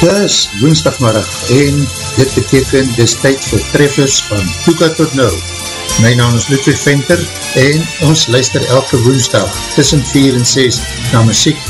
Dis woensdagmiddag en dit beteken dis tyd vir treffers van Toeka tot Nou. My naam is Ludwig Venter en ons luister elke woensdag tussen 4 en 6 na muziek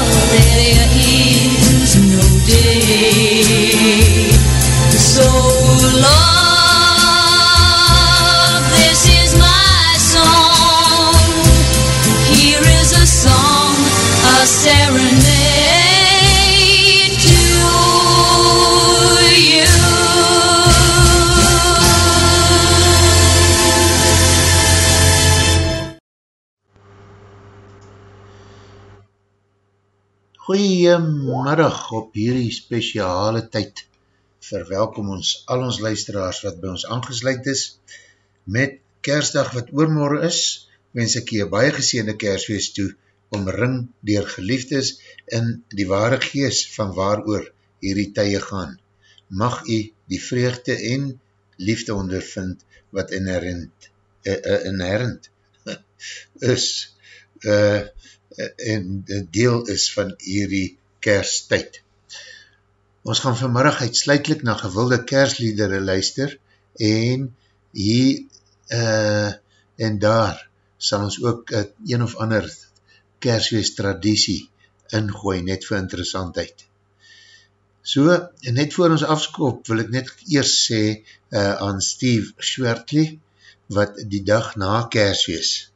Goeiemiddag op hierdie speciale tyd. Verwelkom ons al ons luisteraars wat by ons aangesluit is. Met kersdag wat oormorgen is, wens ek jy baie geseende kersfeest toe, omring dier geliefdes in die ware gees van waar oor hierdie tye gaan. Mag jy die vreugde en liefde ondervind wat inherent, uh, uh, inherent is. Uh, en deel is van hierdie kersttijd. Ons gaan vanmiddag uitsluitlik na gewilde kersliedere luister en hier uh, en daar sal ons ook uh, een of ander kerswees traditie ingooi, net vir interessantheid. So, net voor ons afskop wil ek net eers sê uh, aan Steve Schwertley, wat die dag na kerswees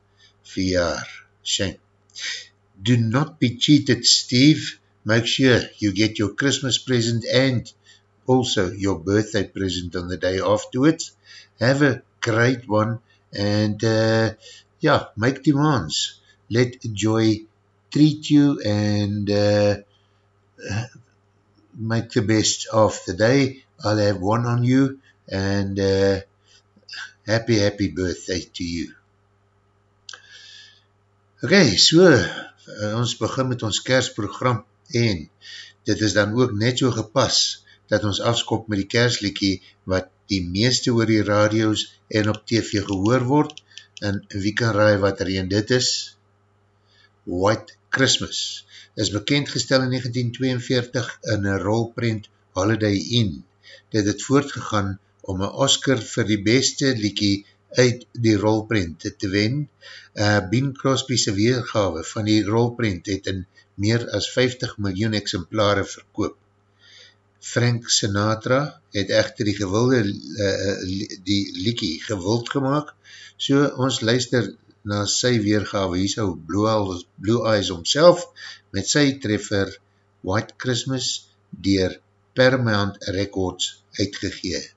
verjaar. Shame. Do not be cheated, Steve. Make sure you get your Christmas present and also your birthday present on the day afterwards. Have a great one and uh, yeah, make demands. Let joy treat you and uh, make the best of the day. I'll have one on you and uh, happy, happy birthday to you. Ok, so, uh, ons begin met ons kersprogram en dit is dan ook net so gepas dat ons afskop met die kersliekie wat die meeste oor die radio's en op tv gehoor word en wie kan raai wat er een dit is? White Christmas is bekendgestel in 1942 in een rolprint Holiday Inn. Dit het voortgegaan om een Oscar vir die beste liekie uit die rolprint te wen. Uh, Bing Crosby's weergave van die rolprint het in meer as 50 miljoen exemplare verkoop. Frank Sinatra het echter die gewilde uh, die liekie gewild gemaakt, so ons luister na sy weergave, hier sou Blue Eyes, Blue Eyes omself met sy treffer White Christmas dier Paramount Records uitgegeet.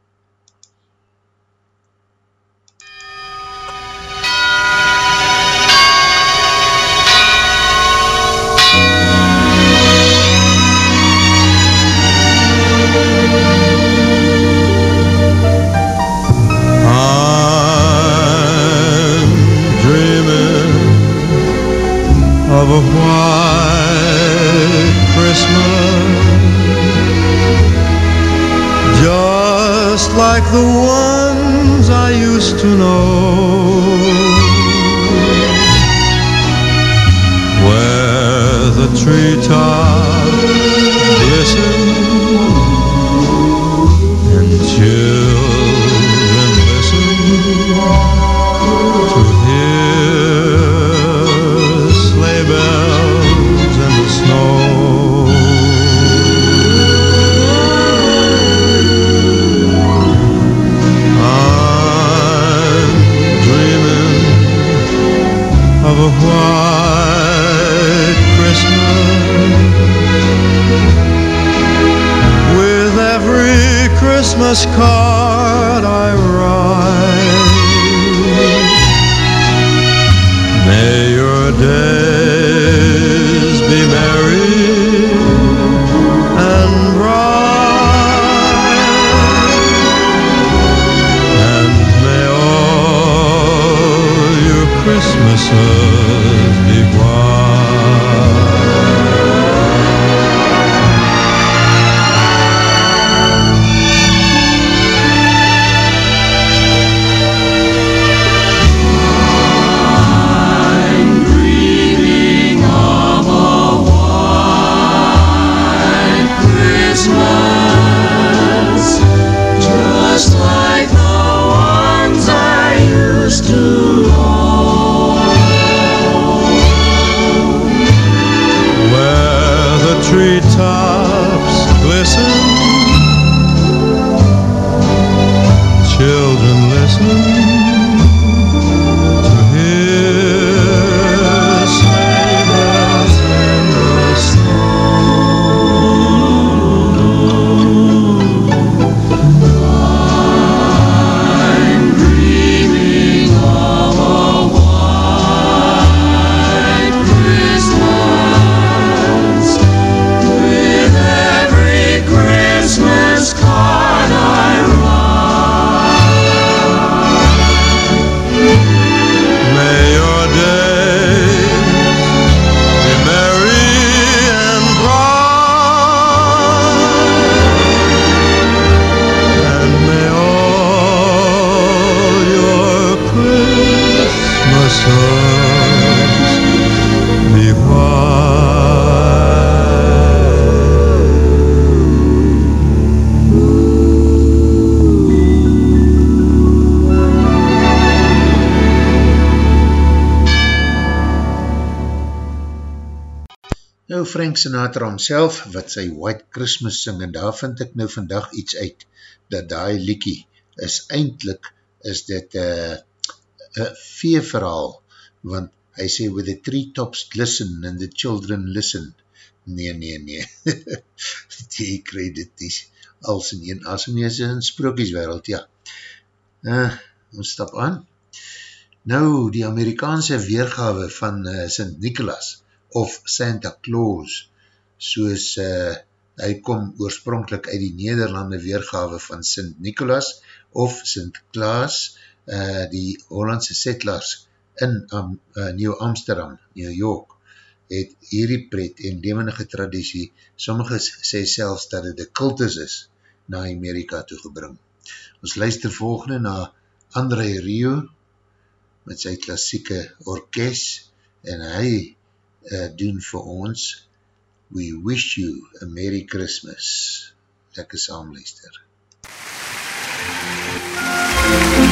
Sinatra homself, wat sy White Christmas sing, en daar vind ek nou vandag iets uit, dat die liekie is eindelijk, is dit een uh, veeverhaal, want hy sê, with the treetops glisten and the children listen, nee, nee, nee, die krij dit nie, als in een asemiese in sprokieswereld, ja. Uh, ons stap aan. Nou, die Amerikaanse weergawe van uh, St. Nicholas, of Santa Claus, soos uh, hy kom oorspronkelijk uit die Nederlande weergawe van Sint Nicholas of Sint Klaas, uh, die Hollandse settlers in um, uh, Nieuw Amsterdam, New York, het hierdie pret en levendige traditie, sommige sê selfs dat het de kultus is, na Amerika toegebring. Ons luister volgende na André Rio, met sy klassieke orkest, en hy uh, doen vir ons We Wish You a Merry Christmas. Lekker saamluister. We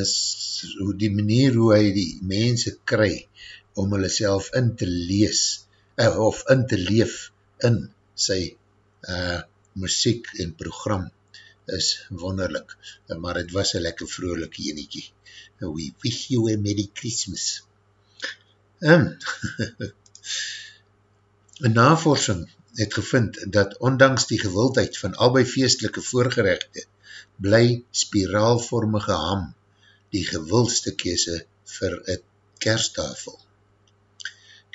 is hoe die manier hoe hy die mense kry om hulle self in te lees uh, of in te leef in sy uh, muziek en program is wonderlik, maar het was een lekker vrolik jeniekie. We wish you a Merry Christmas. Um, een navorsing het gevind dat ondanks die gewildheid van albei feestelike voorgerechte bly spiraalvormige ham die gewildste kese vir een kersttafel.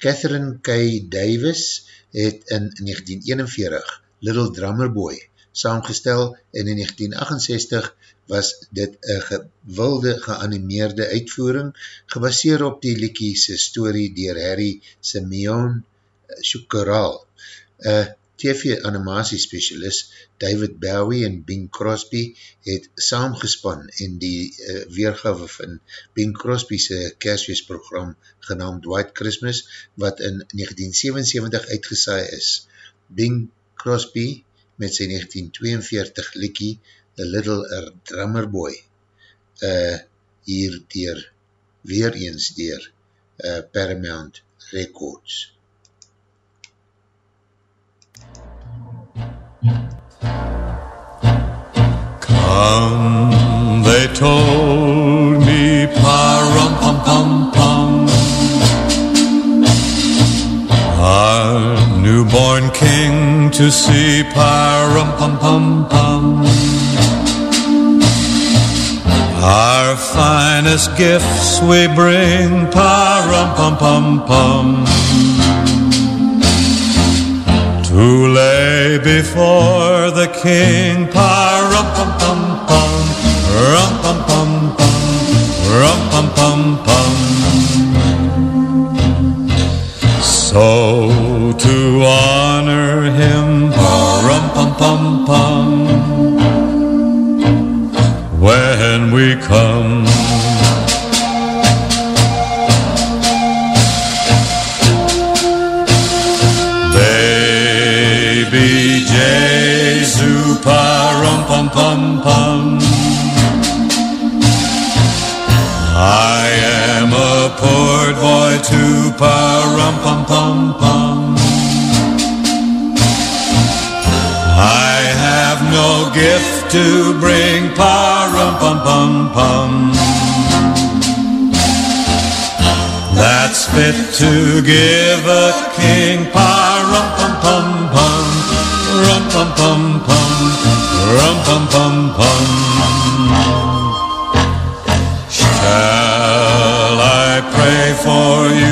Catherine K. Davis het in 1941 Little Drummer Boy saamgestel en in 1968 was dit een gewilde geanimeerde uitvoering gebaseer op die liekiese story dier Harry Simeon Shukaral Een TV-animatie specialist David Bowie en Bing Crosby het saamgespan en die uh, weergave van Bing Crosby's kerstfeestprogram genaamd White Christmas wat in 1977 uitgesaai is. Bing Crosby met sy 1942 likkie The Little Drummer Boy uh, hier dier weer eens dier uh, Paramount Records. Come, they told me, pa-rum pum pum pum. Our newborn king to see, pa-rum pum pum pum. Our finest gifts we bring, pa-rum pum pum pum. To lay before the king, pa-rum pum pum pum, rum pum pum pum, rum pum pum pum. So to honor him, pa-rum pum pum pum, when we come. Pa-rum pum pum pum. I have no gift to bring, pa-rum pum pum pum. That's fit to give a king, pa-rum pum pum pum, rum pum pum pum, rum pum pum pum. Shall I pray for you,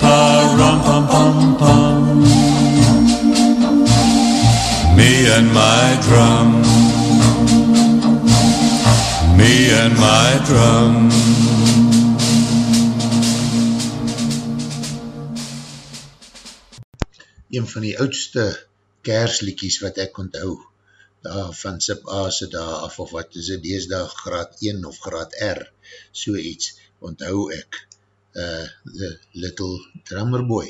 pa-rum pum pum pum. Me and my drum. Me and my drum. een van die oudste kersliekies wat ek onthou, daar van Sip Aase daar af of wat is het deesdag graad 1 of graad R, so iets, onthou ek, uh, The Little Drummer Boy.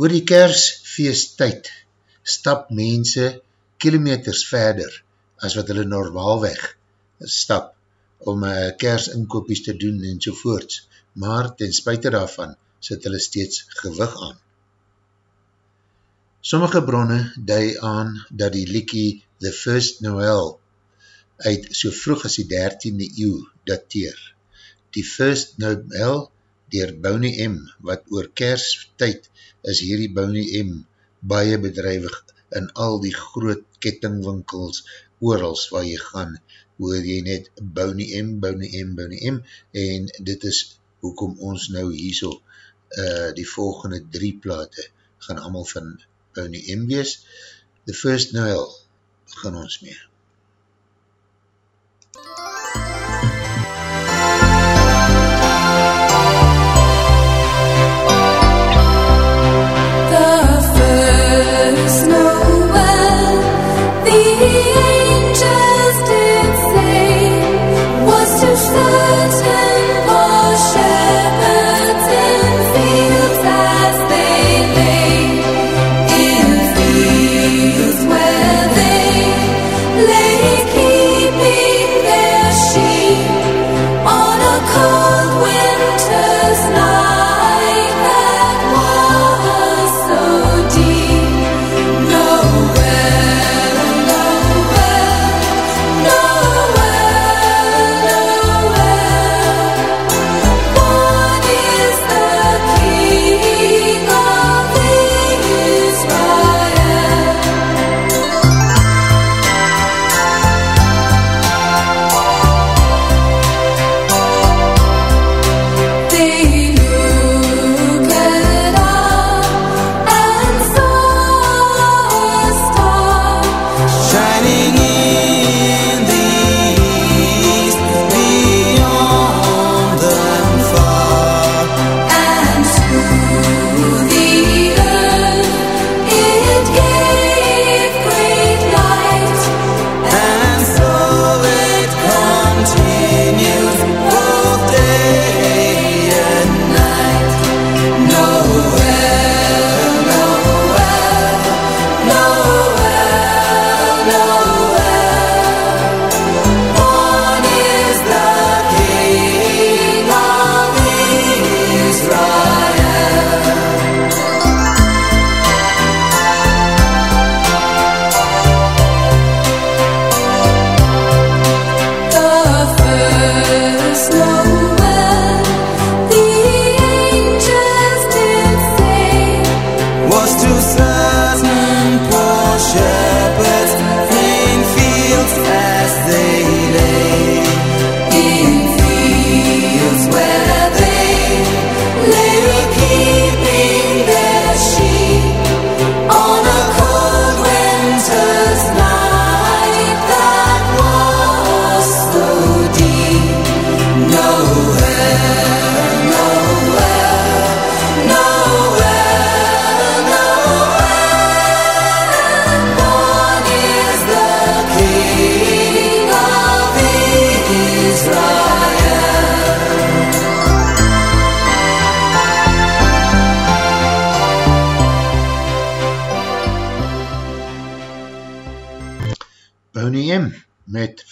Oor die kersfeest tyd stap mense kilometers verder as wat hulle normaalweg stap om uh, kersinkopies te doen en sovoorts, maar ten spuite daarvan sit hulle steeds gewig aan. Sommige bronne dui aan dat die liekie The First Noel uit so vroeg as die 13e eeuw dateer. Die First Noel, dier Boney M, wat oor kersttijd is hierdie Boney M baie bedrijwig in al die groot kettingwinkels, oorals waar jy gaan, hoor jy net Boney M, Boney M, Boney M, en dit is hoekom ons nou hier so uh, die volgende drie plate gaan allemaal van Boney M wees. The First Noel gaan ons mee.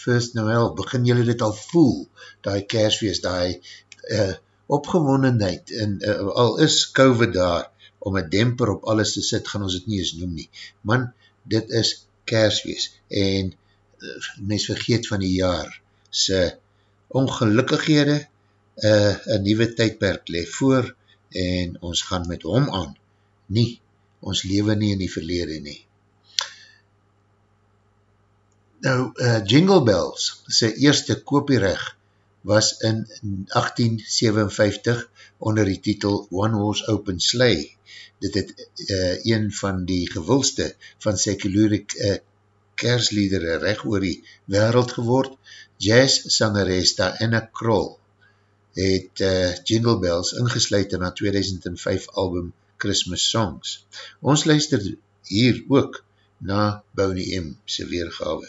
First Noel, begin julle dit al voel, die kersfeest, die uh, opgewondenheid, en uh, al is COVID daar, om een demper op alles te sit, gaan ons het nie eens noem nie. Man, dit is kersfeest, en uh, mens vergeet van die jaar, sy ongelukkighede, uh, een nieuwe tydperk leef voor, en ons gaan met hom aan, nie, ons leven nie in die verlede nie. Nou, uh, Jingle Bells, sy eerste kopiereg, was in 1857 onder die titel One Horse Open Sleigh. Dit het uh, een van die gewulste van sekulure uh, kersliedere recht oor die wereld geword. Jazz-sangeres Diana Kroll het uh, Jingle Bells ingesluid in haar 2005 album Christmas Songs. Ons luister hier ook na Boney M. sy weergawe.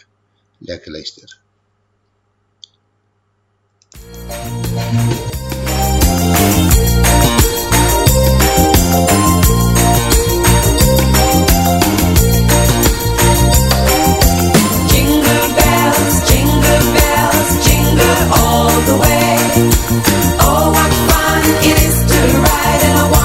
Jingle all the way. Oh, what fun it is to ride in a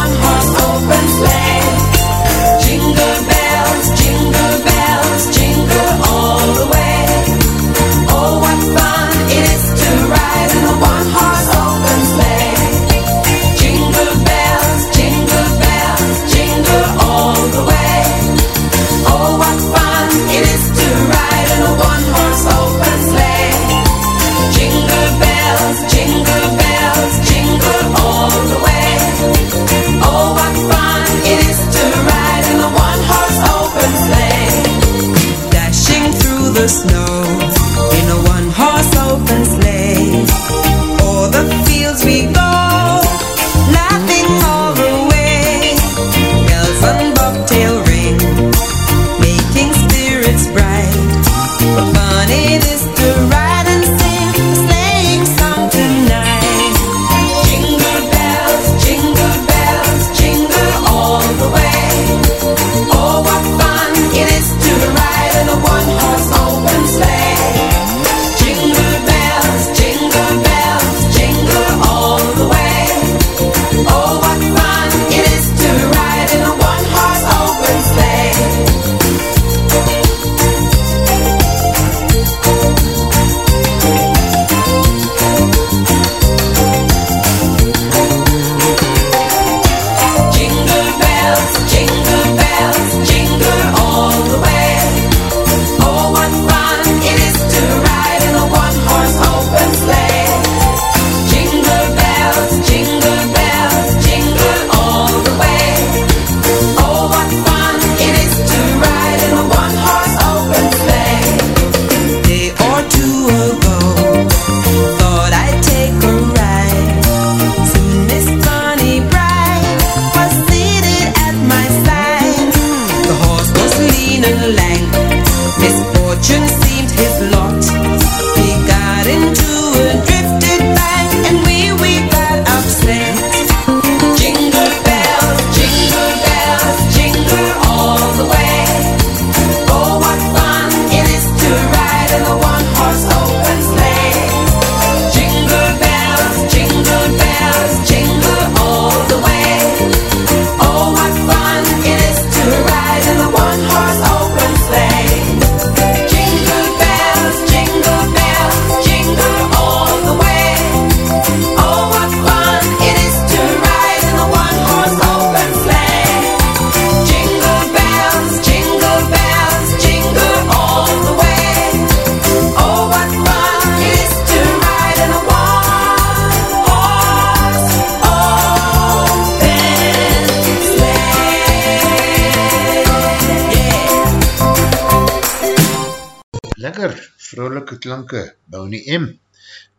klanke, Boney M.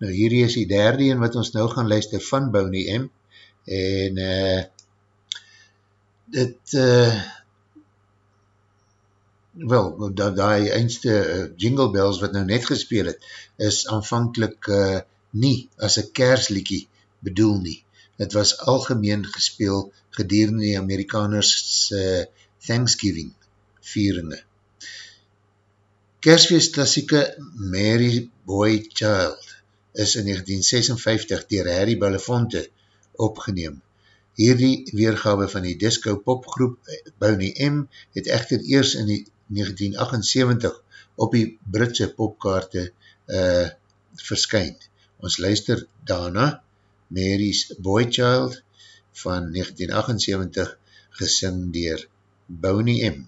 Nou hierdie is die derde een wat ons nou gaan luister van Boney M. En uh, dit uh, wel, die, die eindste uh, eh, Jingle Bells wat nou net gespeel het, is aanvankelijk uh, nie as een kersliekie bedoel nie. Het was algemeen gespeel gedurende die Amerikaners uh, Thanksgiving vieringe. Kersfeest klassieke Mary Boy Child is in 1956 dier Harry Belafonte opgeneem. Hierdie weergawe van die disco popgroep Boney M het echter eers in 1978 op die Britse popkaarte uh, verskyn. Ons luister daarna Mary's Boy Child van 1978 gesing dier Boney M.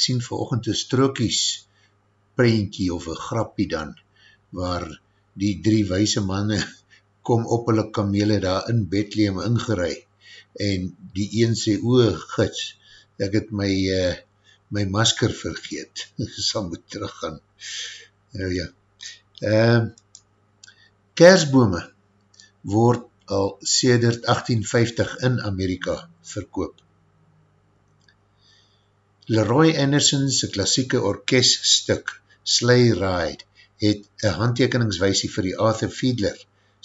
ek sien verochend een strookies prentjie of een grappie dan, waar die drie wijse manne kom op hulle kamele daar in Bethlehem ingerei, en die een sê, o gids, ek het my, uh, my masker vergeet, sal moet teruggaan. Nou ja. Uh, kersbome word al sedert 1850 in Amerika verkoop Leroy Anderson's klassieke orkeststuk Sleigh Ride het een handtekeningswijsie vir die Arthur Fiedler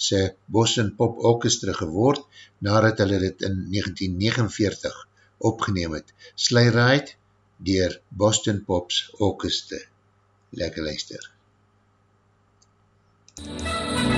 sy Boston Pop Orchestra geword nadat hulle dit in 1949 opgeneem het. Sleigh Ride dier Boston Pops Orchestra. Lekker luister. MUZIEK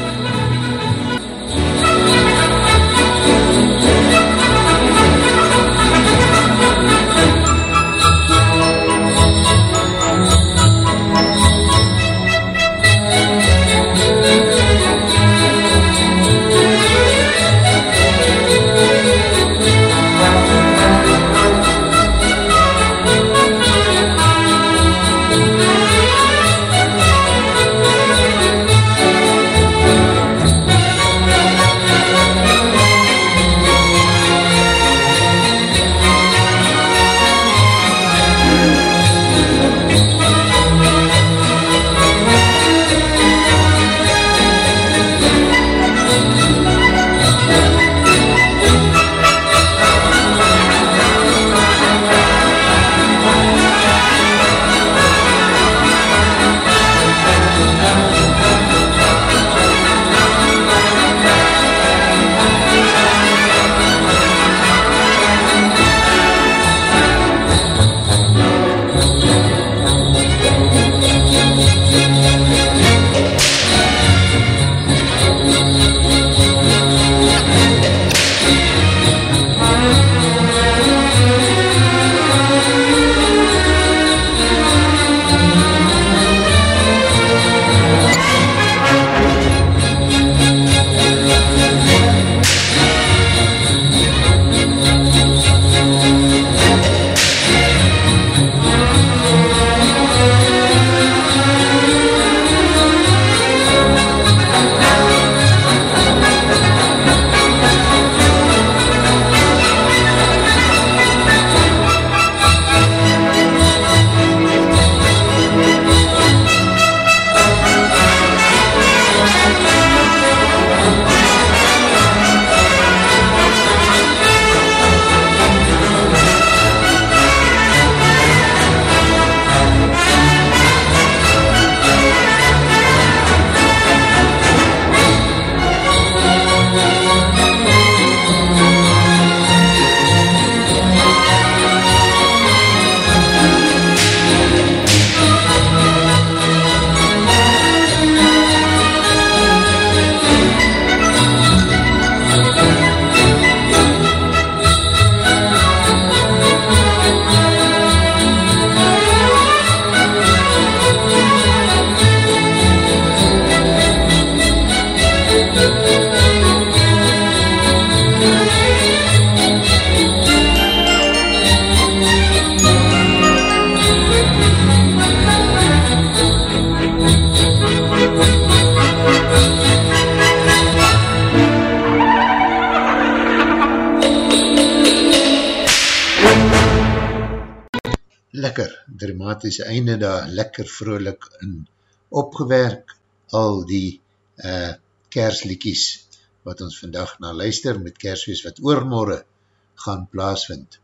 ons vandag na luister met kerswees wat oormorre gaan plaasvind.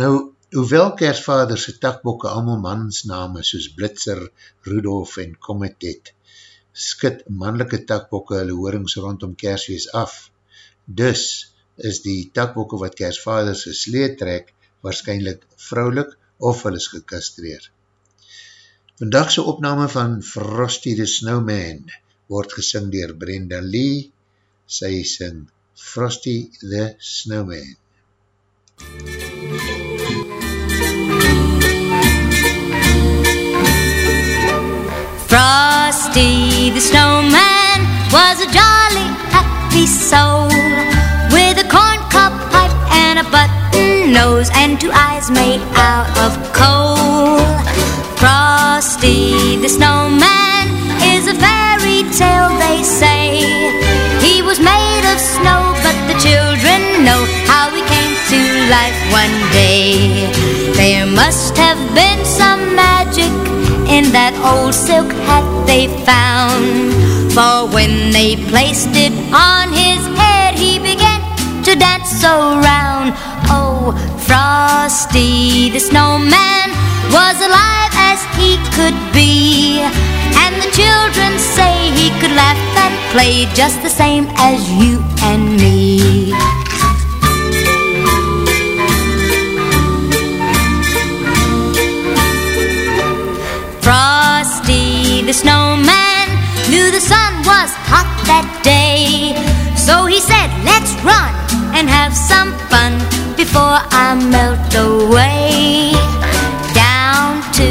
Nou, hoewel kersvaderse takbokke allemaal mansname soos Blitzer, Rudolf en Comet het, skit mannelike takbokke hulle hoorings rondom kerswees af. Dus is die takbokke wat kersvaderse slee trek waarschijnlijk vrouwlik of hulle is gekastreer. Vandagse opname van Frosty the Snowman word gesing dier Brenda Lee. Sy sing Frosty the Snowman. Frosty the Snowman was a jolly happy soul with a corn cob pipe and a button nose and two eyes made out of coal. Frosty the snowman life one day. There must have been some magic in that old silk hat they found. For when they placed it on his head, he began to dance around. Oh, Frosty the snowman was alive as he could be. And the children say he could laugh and play just the same as you and me. The snowman knew the sun was hot that day. So he said, let's run and have some fun before I melt away. Down to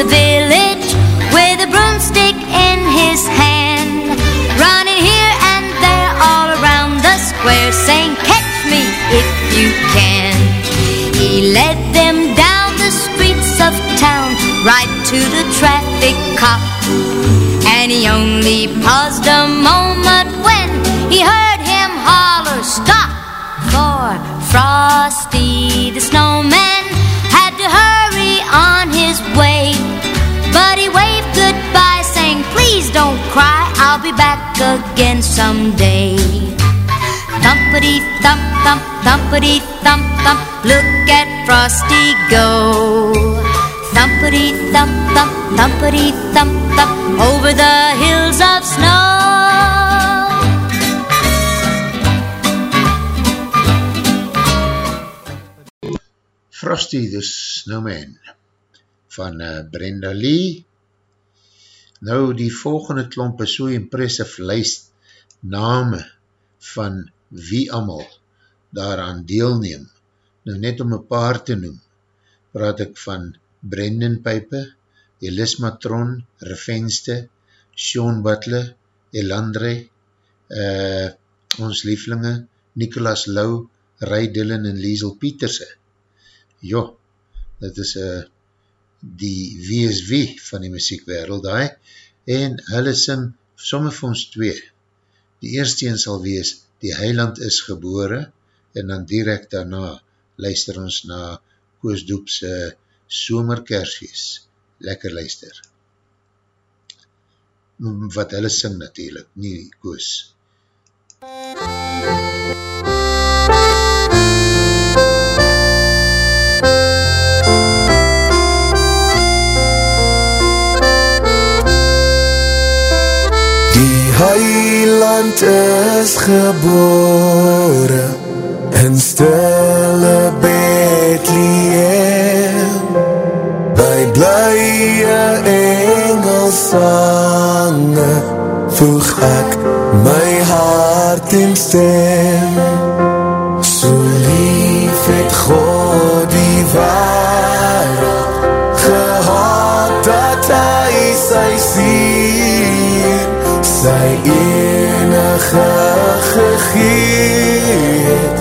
the village with a broomstick in his hand. Running here and there all around the square saying, catch me if you can. He led them down the streets of town right to the traffic cop. He only paused a moment when he heard him holler, Stop! For Frosty the snowman had to hurry on his way. But he waved goodbye, saying, Please don't cry, I'll be back again someday. Thumpity thump thump, thumpity thump thump, look at Frosty go. Thumpity thump thump, thumpity thump thump, over the hills of snow. Frosty the Snowman van uh, Brenda Lee. Nou die volgende klomp is so impressive lijst name van wie amal daaraan deelneem. Nou net om een paar te noem, praat ek van Brendan Pipe, Elis Matron, Revenste, Sean Butler, Elandre, uh, ons lieflinge, Nicholas Lau, Ray Dillon en Liesel Pieterse. Jo, dit is uh, die WSW van die muziekwereld daai, en hulle sing somme vir ons twee. Die eerste een sal wees, die heiland is gebore, en dan direct daarna luister ons na Koos Doepse somerkersfeest. Lekker luister. Wat hulle sing natuurlijk, nie Koos. Die heiland is gebore in stille Bethlehem blye engelsange voeg ek my hart in stem. So lief het God die wereld gehad dat hy sy sien sy enige gegeet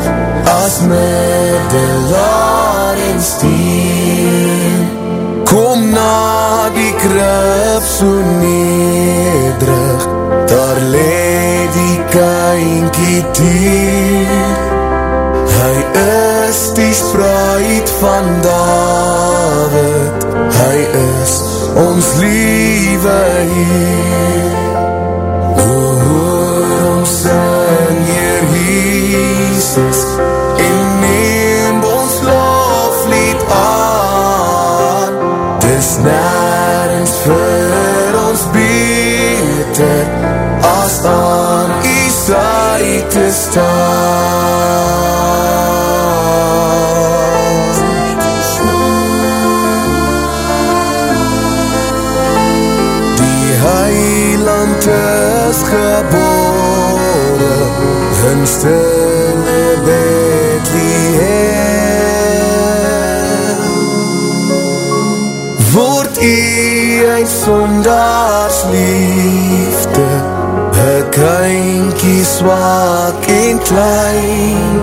as middelaar en kom die krib so nederig daar le die kynkie dier. Hy is die spruit van David hy is ons liewe hier hoor ons sing Heer Jesus dis nergens vir ons beter as aan die sy te staan. Die heiland is gebore in stille sondags liefde. Een kynkie swak en klein.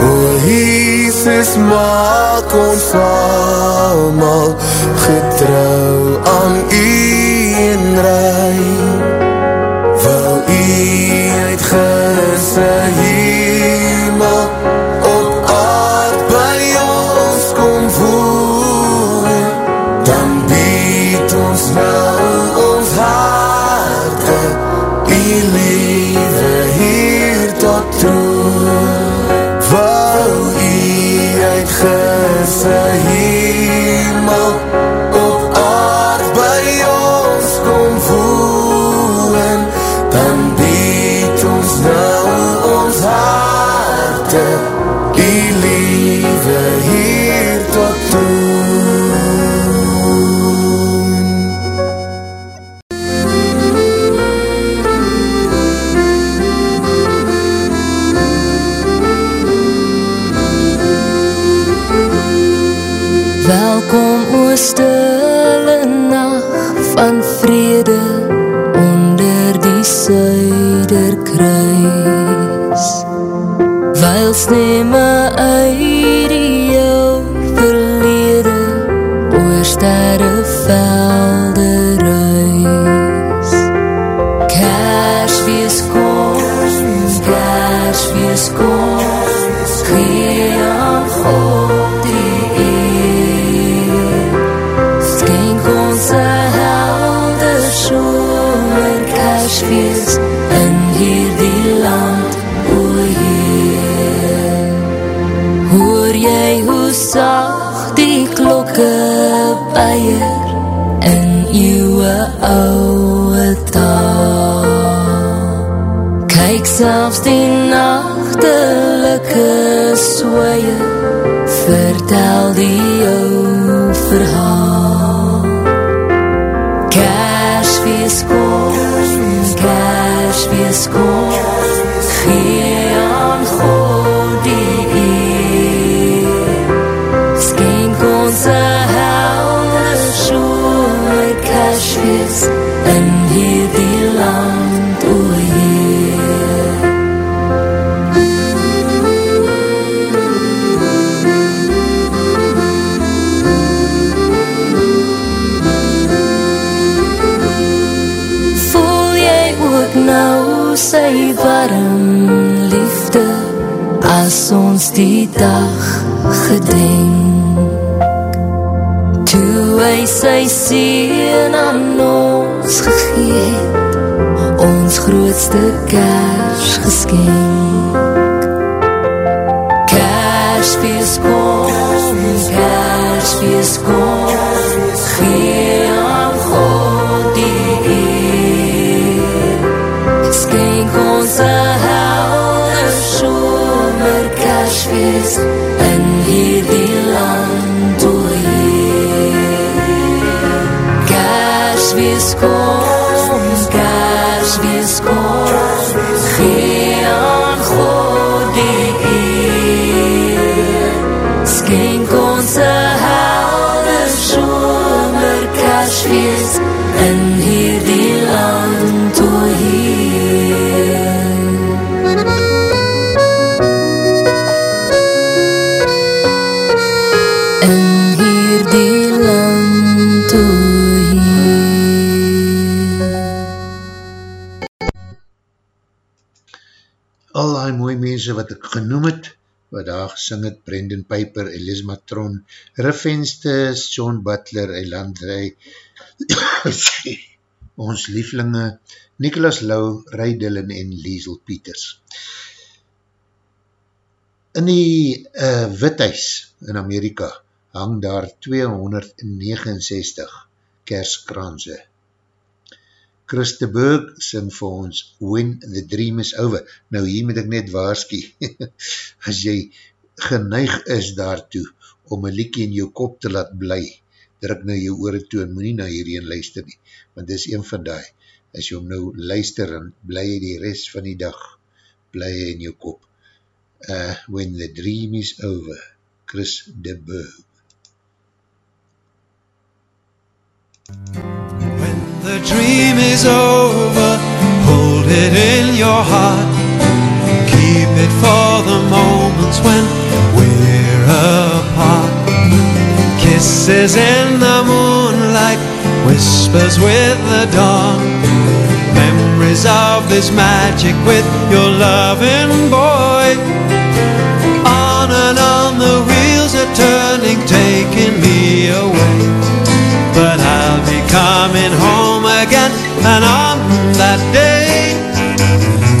O Jesus maak ons allemaal getrouw aan u en rein wil se hemel gese hemel Stille nacht van vrede onder die suiderkruis. Weil stemme uit selfs die nachtelike swaaie Vertel die jou verhaal. Kersfees kom, Kersfees kom Gee dag gedenk Toe hy sy sien aan ons gegee het Ons grootste kersgeskenk Kersfees kom, Kersfees kom Gee gesing het, Brendan Piper, Elise Matron, Riffenste, John Butler, Elandrij, ons lieflinge, Nicholas Lau, Ray Dillon en Liesel Peters. In die uh, Withuis in Amerika hang daar 269 kerskranse. Chris de Burg sing vir ons When the Dream is Over. Nou hier moet ek net waarskie, as jy geneig is daartoe om een liekie in jou kop te laat bly, druk nou jou oore toe en moet nie na hierheen luister nie, want dis een van die, as jy om nou luister en bly jy die rest van die dag, bly jy in jou kop. Uh, when the Dream is Over, Chris de Burg. The dream is over, hold it in your heart. Keep it for the moments when we're apart. Kisses in the moonlight, whispers with the dawn. Memories of this magic with your loving boy. On and on the wheels are turning, taking me away. But I'll be coming home again, and on that day,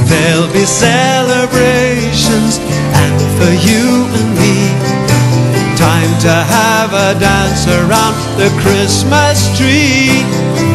there'll be celebrations, for you and me, time to have a dance around the Christmas tree.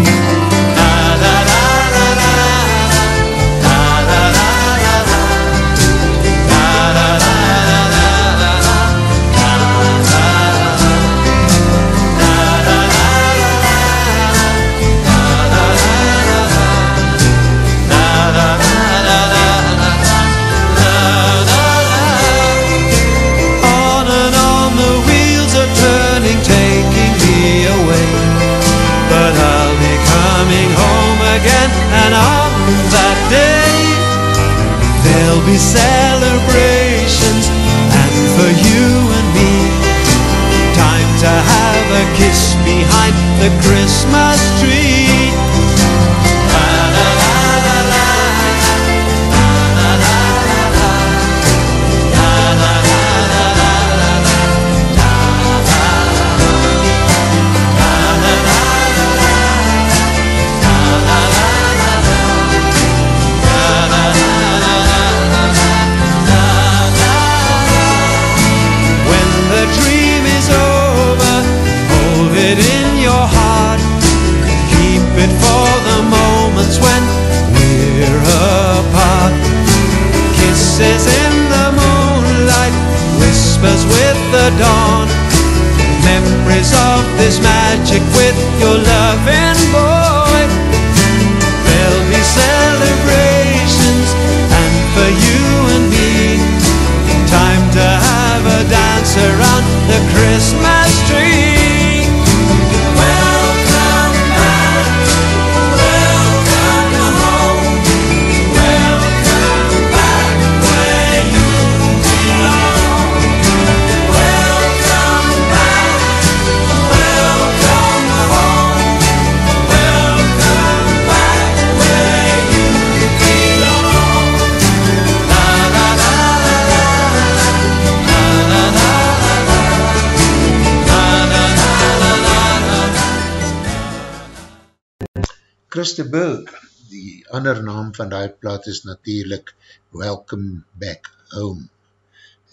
Christa Burke, die ander naam van die plaat is natuurlijk Welcome Back Home.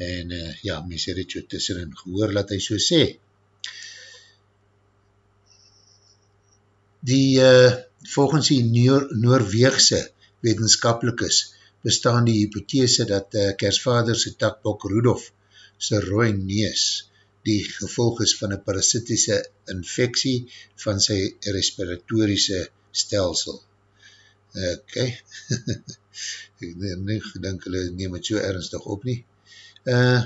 En uh, ja, mens het het so tussenin gehoor, laat hy so sê. Die, uh, volgens die Noor Noorweegse wetenskapelikes bestaan die hypothese dat uh, kersvader sy takbok Rudolf sy rooi neus die gevolg is van een parasitiese infectie van sy respiratorische stelsel. Ok, ek nie gedink hulle neem het so ernstig op nie. Uh,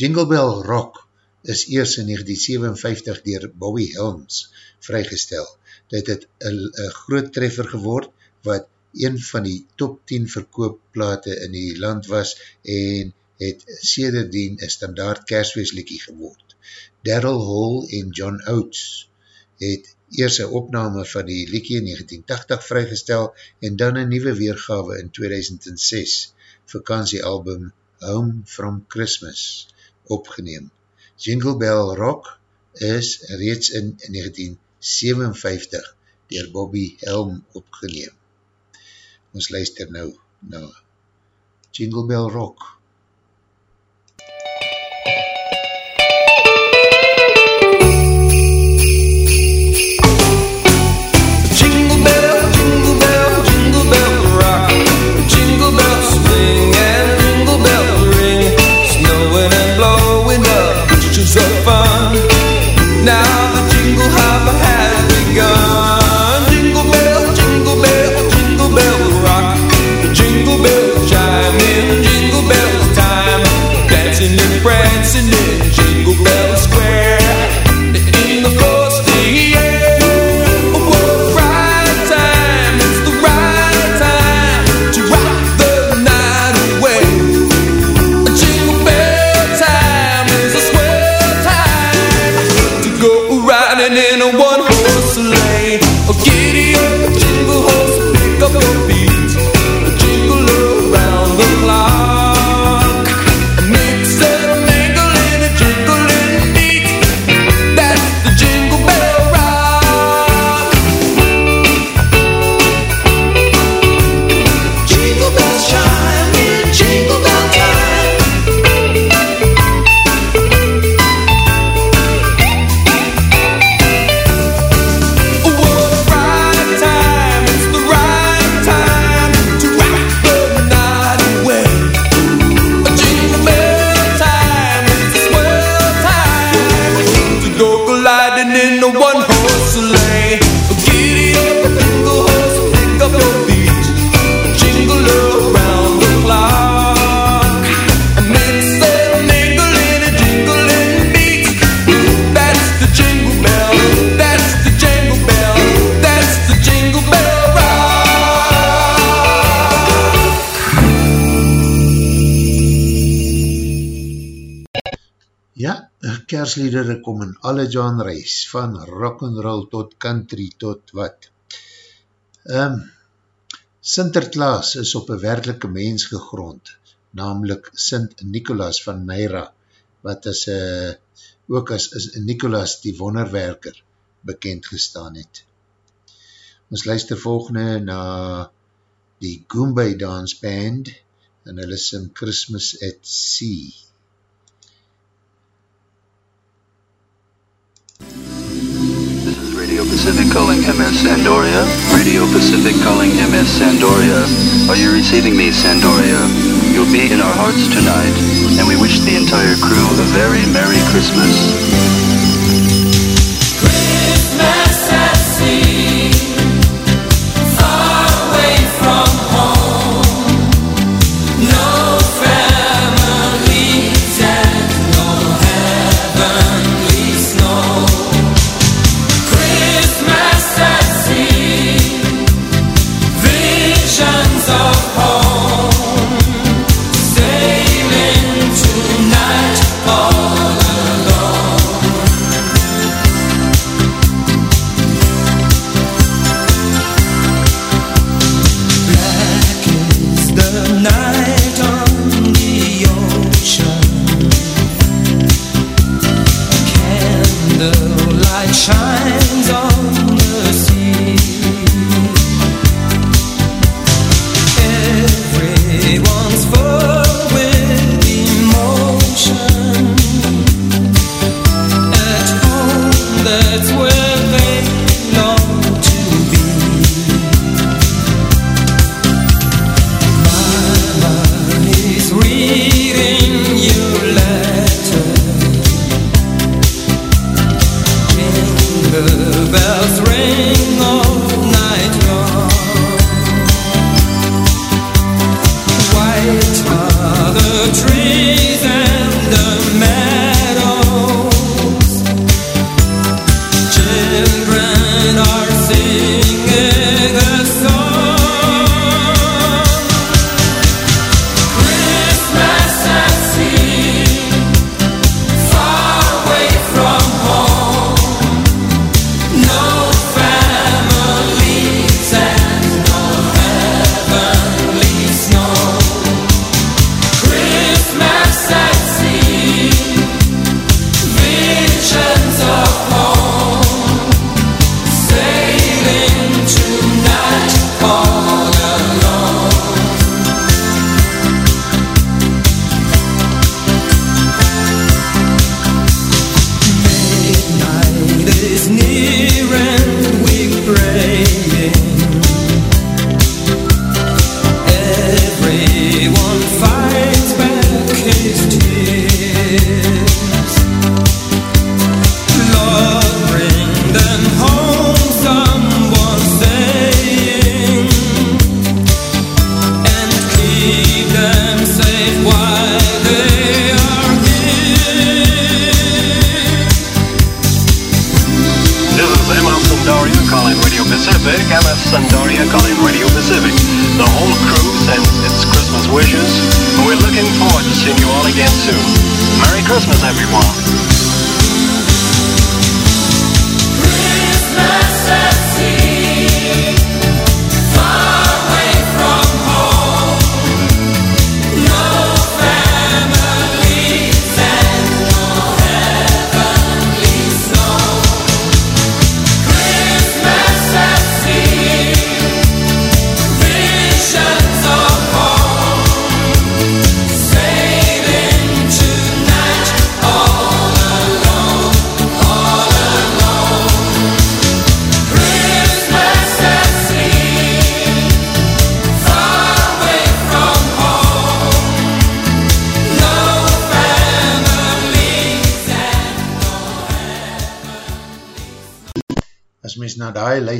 Jingle Bell Rock is eers in 1957 dier Bobby Helms vrygestel. Dit het een groot treffer geword wat een van die top 10 verkoopplate in die land was en het sederdien een standaard kersweesliekie geword. Daryl Hall en John Oates het eers een opname van die liekie in 1980 vrygestel en dan een nieuwe weergawe in 2006 vakantiealbum Home from Christmas opgeneem. Jingle Bell Rock is reeds in 1957 dier Bobby Helm opgeneem. Ons luister nou na Jingle Bell Rock. Kersliedere kom in alle genres, van rock'n'roll tot country tot wat. Um, Sinterklaas is op een werkelike mens gegrond, namelijk Sint Nicolas van Neira, wat as, uh, ook as, as Nicolas die wonderwerker bekend gestaan het. Ons luister volgende na die Goombay Dance Band en hulle sing Christmas at Sea. Radio Pacific calling MS Sandoria. Radio Pacific calling MS Sandoria. Are you receiving me, Sandoria? You'll be in our hearts tonight, and we wish the entire crew a very Merry. Christmas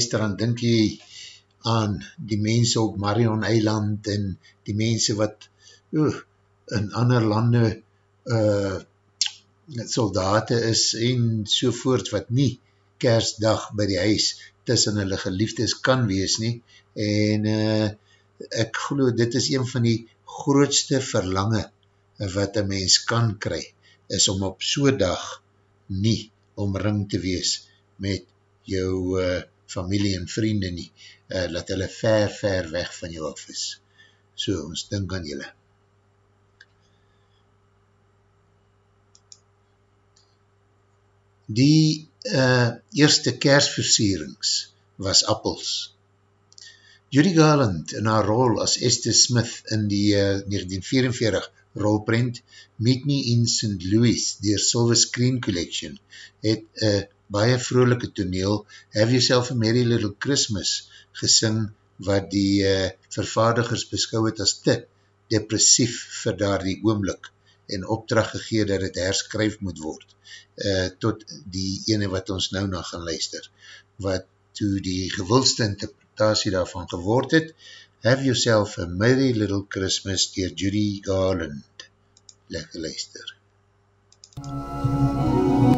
luister, dan dink jy aan die mense op Marion Eiland en die mense wat oeh, in ander lande uh, soldaten is en sovoort wat nie kersdag by die huis tussen hulle geliefdes kan wees nie. En uh, ek geloof dit is een van die grootste verlange wat een mens kan kry is om op so dag nie omring te wees met jou uh, familie en vrienden nie, uh, dat hulle ver, ver weg van jou af is. So, ons dink aan julle. Die uh, eerste kersversierings was appels. Judy Garland in haar rol as Esther Smith in die uh, 1944 rolprint Meet Me in St. Louis dier Silver Screen Collection het een baie vrolike toneel Have Yourself a Merry Little Christmas gesing wat die uh, vervaardigers beskou het as te depressief vir daar die oomlik en opdracht gegeen dat het herskryf moet word uh, tot die ene wat ons nou na gaan luister wat toe die gewildste interpretatie daarvan geword het Have Yourself a Merry Little Christmas dier Judy Garland. Lekker luister. Have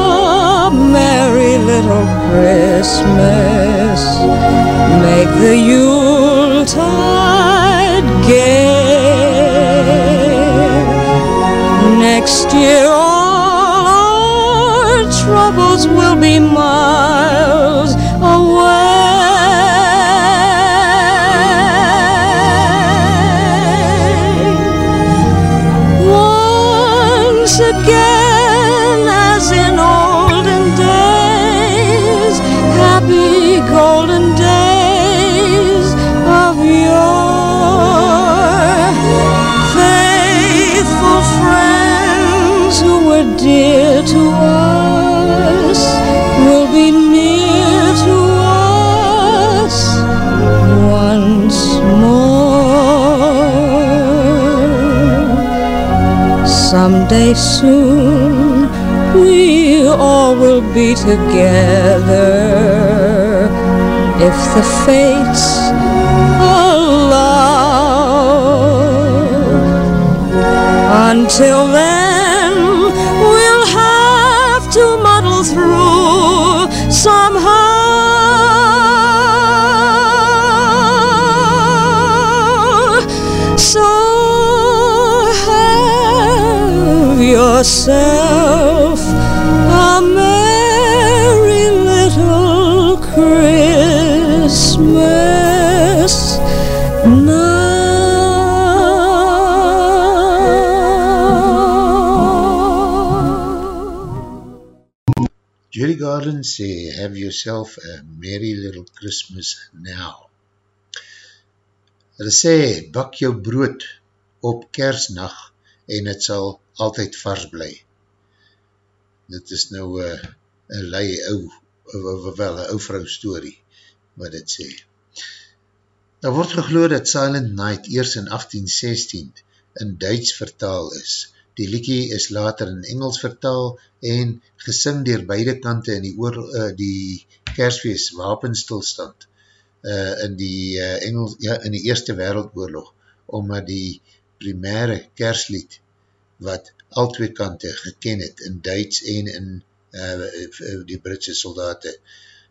little Christmas. Make the Yuletide gay. Next year, all our troubles will be miles Someday soon we all will be together if the fates allow. Until then, yourself a merry little Christmas Judy Garland sê, have yourself a merry little Christmas now. Hulle sê, bak jou brood op kersnacht en het sal altyd vars bly. Dit is nou een lei ou, wel een ou vrou story, wat het sê. Daar word gegloed dat Silent Night eers in 1816 in Duits vertaal is. Die liekie is later in Engels vertaal en gesing dier beide kante in die, oor, uh, die kersfeest wapenstilstand uh, in, die, uh, Engels, ja, in die Eerste Wereldoorlog, omdat die primaire kerslied wat al twee kante geken het in Duits en in uh, die Britse soldaten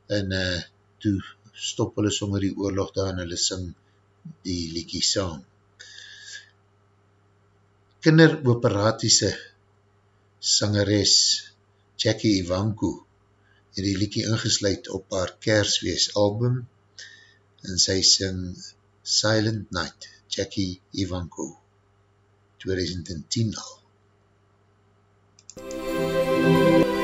en uh, toe stop hulle sommer die oorlog daar en hulle sing die liekie saam. Kinderoperatiese sangeres Jackie Ivanko het die liekie ingesluid op haar Kerswees album en sy sing Silent Night, Jackie Ivanko 2010 al Thank you.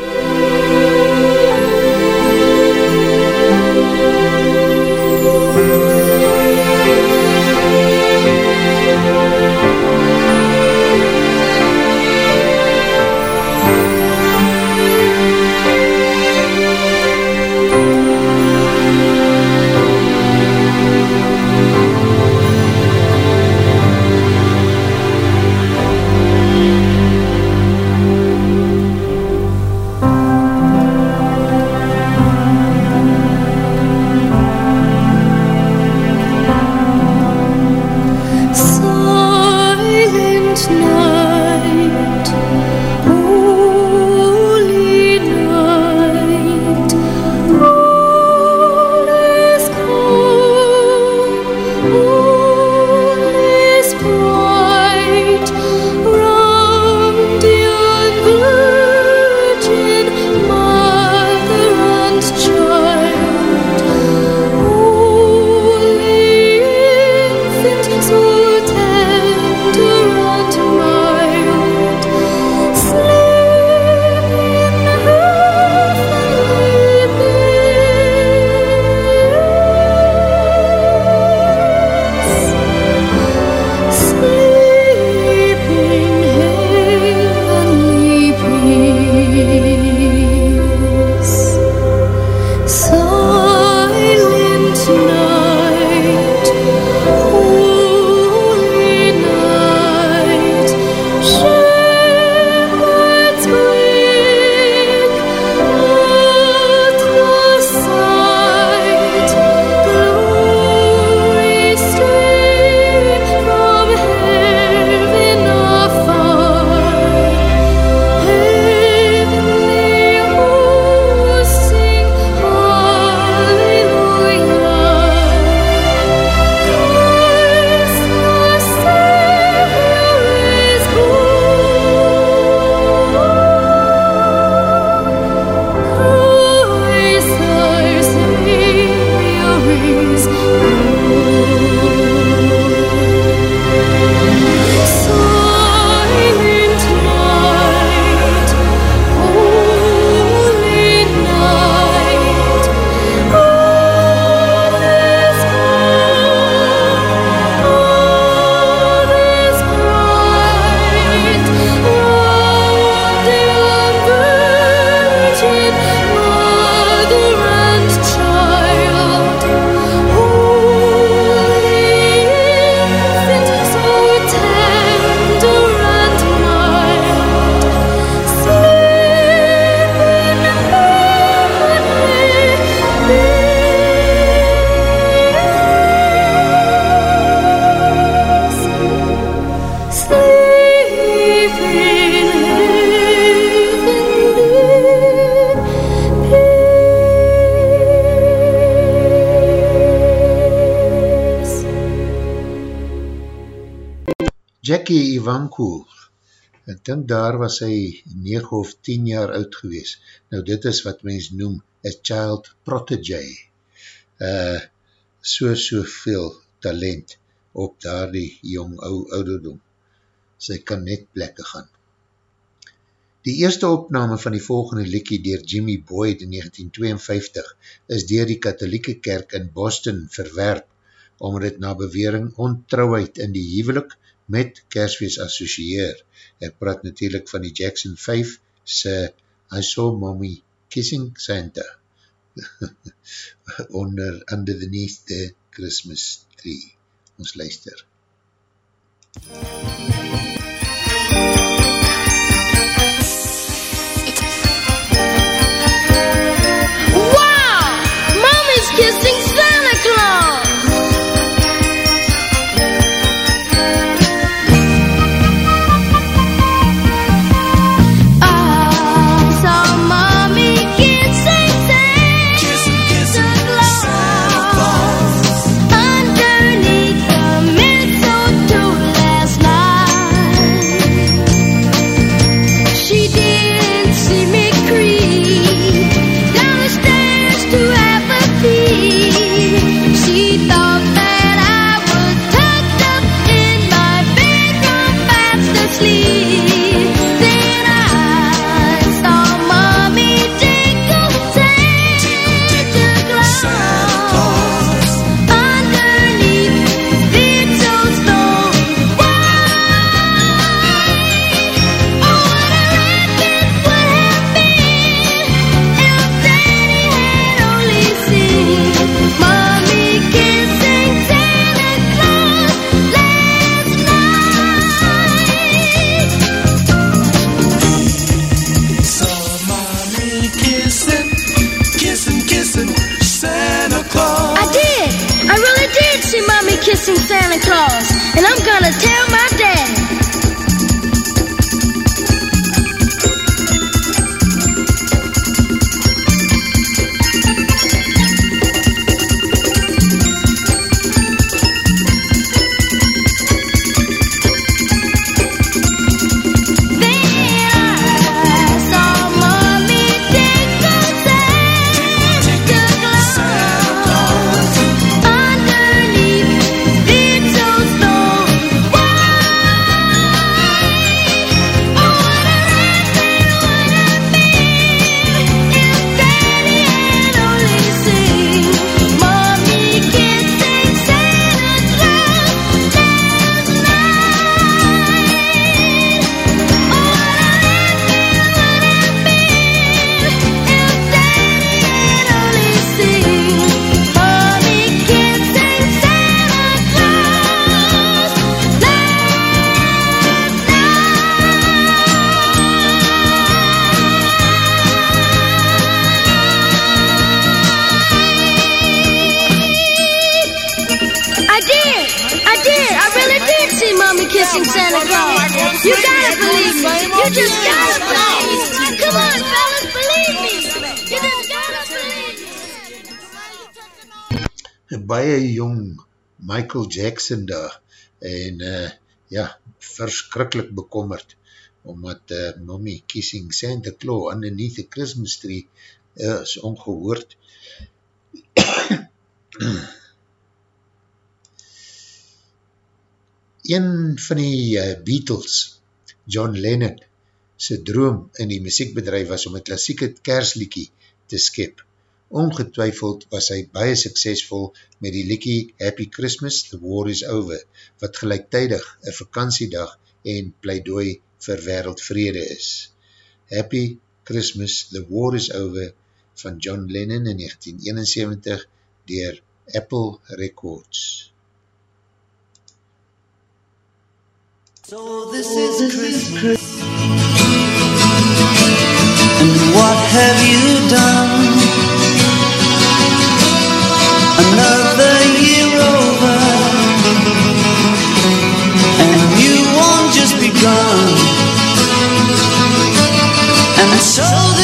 Jackie Ivanko, ek dink daar was hy 9 of 10 jaar oud gewees. Nou dit is wat mens noem a child protege. Uh, so so veel talent op daar die jong ou ouderdom. Sy kan net plekke gaan. Die eerste opname van die volgende liekie dier Jimmy Boyd in 1952 is dier die katholieke kerk in Boston verwerp, omdat na bewering ontrouheid in die huwelik met kersfeest associeer. Ek praat natuurlijk van die Jackson 5 se I Saw Mommy Kissing Santa onder underneath the Christmas tree. Ons luister. Wow! Baie jong Michael Jackson daar en uh, ja, verskrikkelijk bekommerd omdat uh, mommy kissing Santa Claus underneath the Christmas tree uh, is ongehoord. Een van die uh, Beatles John Lennon sy droom in die muziekbedrijf was om een klassieke kersliekie te skep Ongetwijfeld was hy baie suksesvol met die liekie Happy Christmas, The War is Over, wat gelijktijdig een vakantiedag en pleidooi vir wereldvrede is. Happy Christmas, The War is Over van John Lennon in 1971 dier Apple Records. So this is Christmas. And what have you done? Another year over. And you won't just begun. And so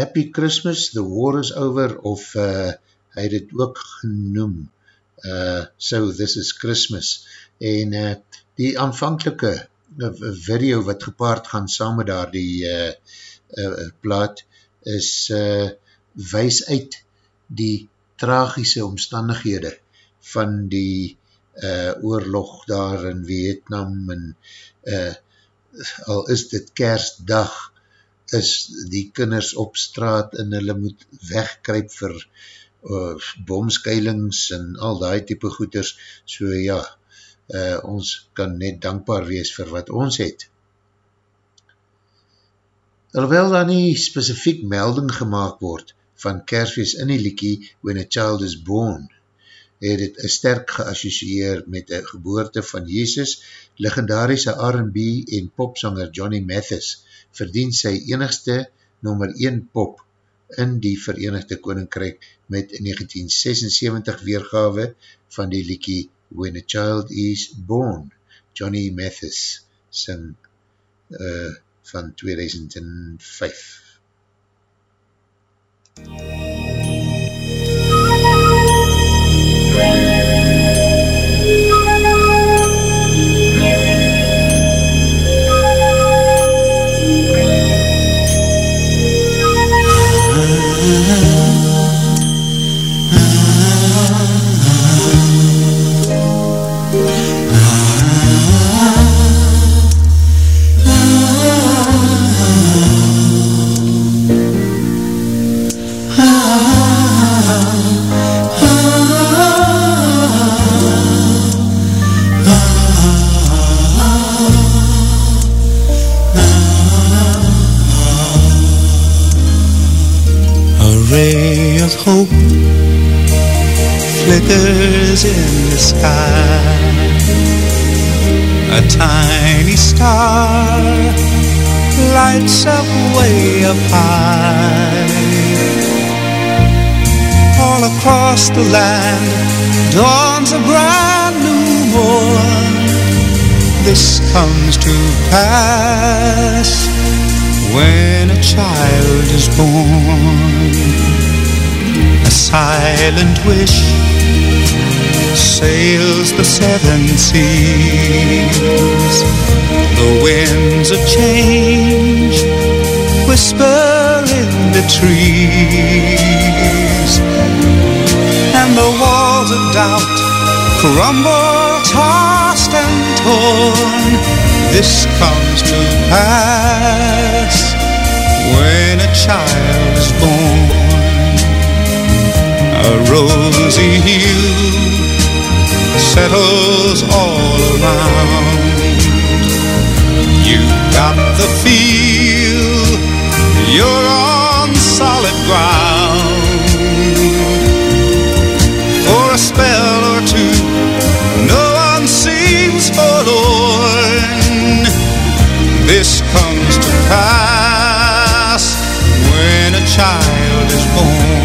Happy Christmas, the war is over, of uh, hy het het ook genoem, uh, so this is Christmas, en uh, die aanvankelike uh, video wat gepaard gaan saam met daar die uh, uh, plaat, is uh, wees uit die tragische omstandighede van die uh, oorlog daar in Vietnam en uh, al is dit kerstdag, is die kinders op straat en hulle moet wegkryp vir uh, bomskeilings en al die type goeders, so ja, uh, ons kan net dankbaar wees vir wat ons het. Alhoewel daar nie specifiek melding gemaakt word van kersfeest in die liekie When a Child is Born, het het sterk geassocieer met die geboorte van Jezus, legendarische R&B en popsanger Johnny Mathis, verdien sy enigste nummer 1 pop in die Verenigde Koninkryk met 1976 weergawe van die liekie When a Child is Born. Johnny Mathis sing uh, van 2005. A ray of hope flickers in the sky. A tiny star lights up way up high. All across the land dawns a brand new morn. This comes to pass when a child is born. A silent wish sails the seven seas. The winds of change whisper in the trees. And the walls of doubt crumble, tossed and torn. This comes to pass when a child is born. A rosy hue settles all around. You've got the feel you're on solid ground for a spell or two. Pass when a child is born.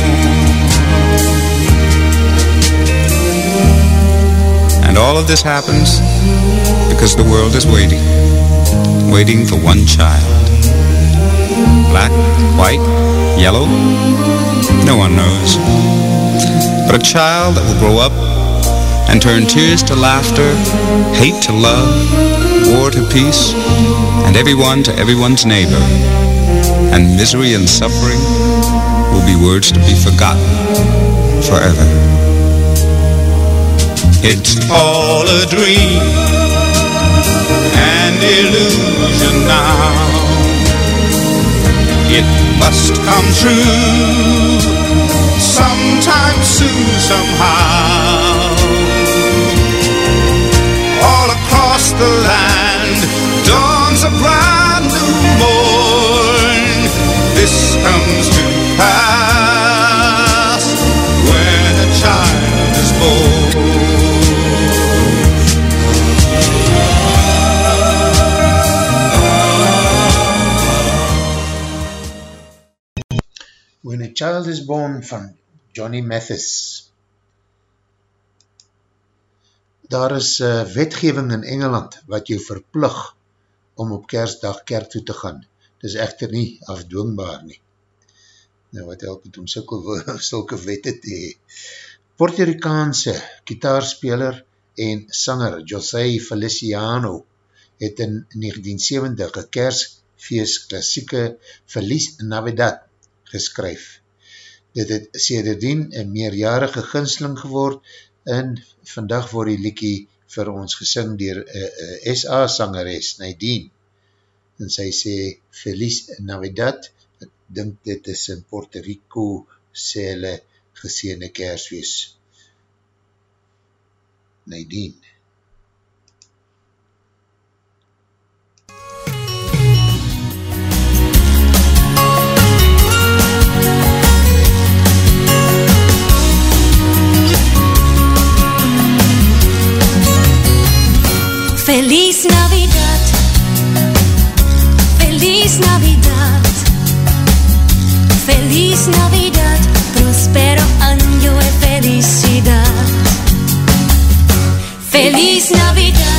And all of this happens because the world is waiting, waiting for one child. Black, white, yellow, no one knows. But a child that will grow up and turn tears to laughter, hate to love, war to peace, and everyone to everyone's neighbor. And misery and suffering will be words to be forgotten forever. It's all a dream and illusion now. It must come true sometime soon, somehow. All across the land comes to pass when a child is born. When a Child is Born van Johnny Mathis. Daar is uh, wetgeving in Engeland wat jou verplug om op kerstdag kerk toe te gaan. Dit is echter nie afdwingbaar nie. Nou wat help het om sulke, sulke wette te hee. Puerto Ricaanse kitaarspeler en sanger José Feliciano het in 1970 een kerstfeest klassieke Feliz Navidad geskryf. Dit het sedertdien een meerjarige ginsling geword en vandag word die liekie vir ons gesing dier uh, uh, SA sangeres Nadine. En sy sê Feliz Navidad, dink dit is in Puerto Rico sê hulle geseene kerswees. Nadine. Feliz Navidad, feliz Navidad, feliz Navidad, próspero año y felicidad. Feliz Navidad,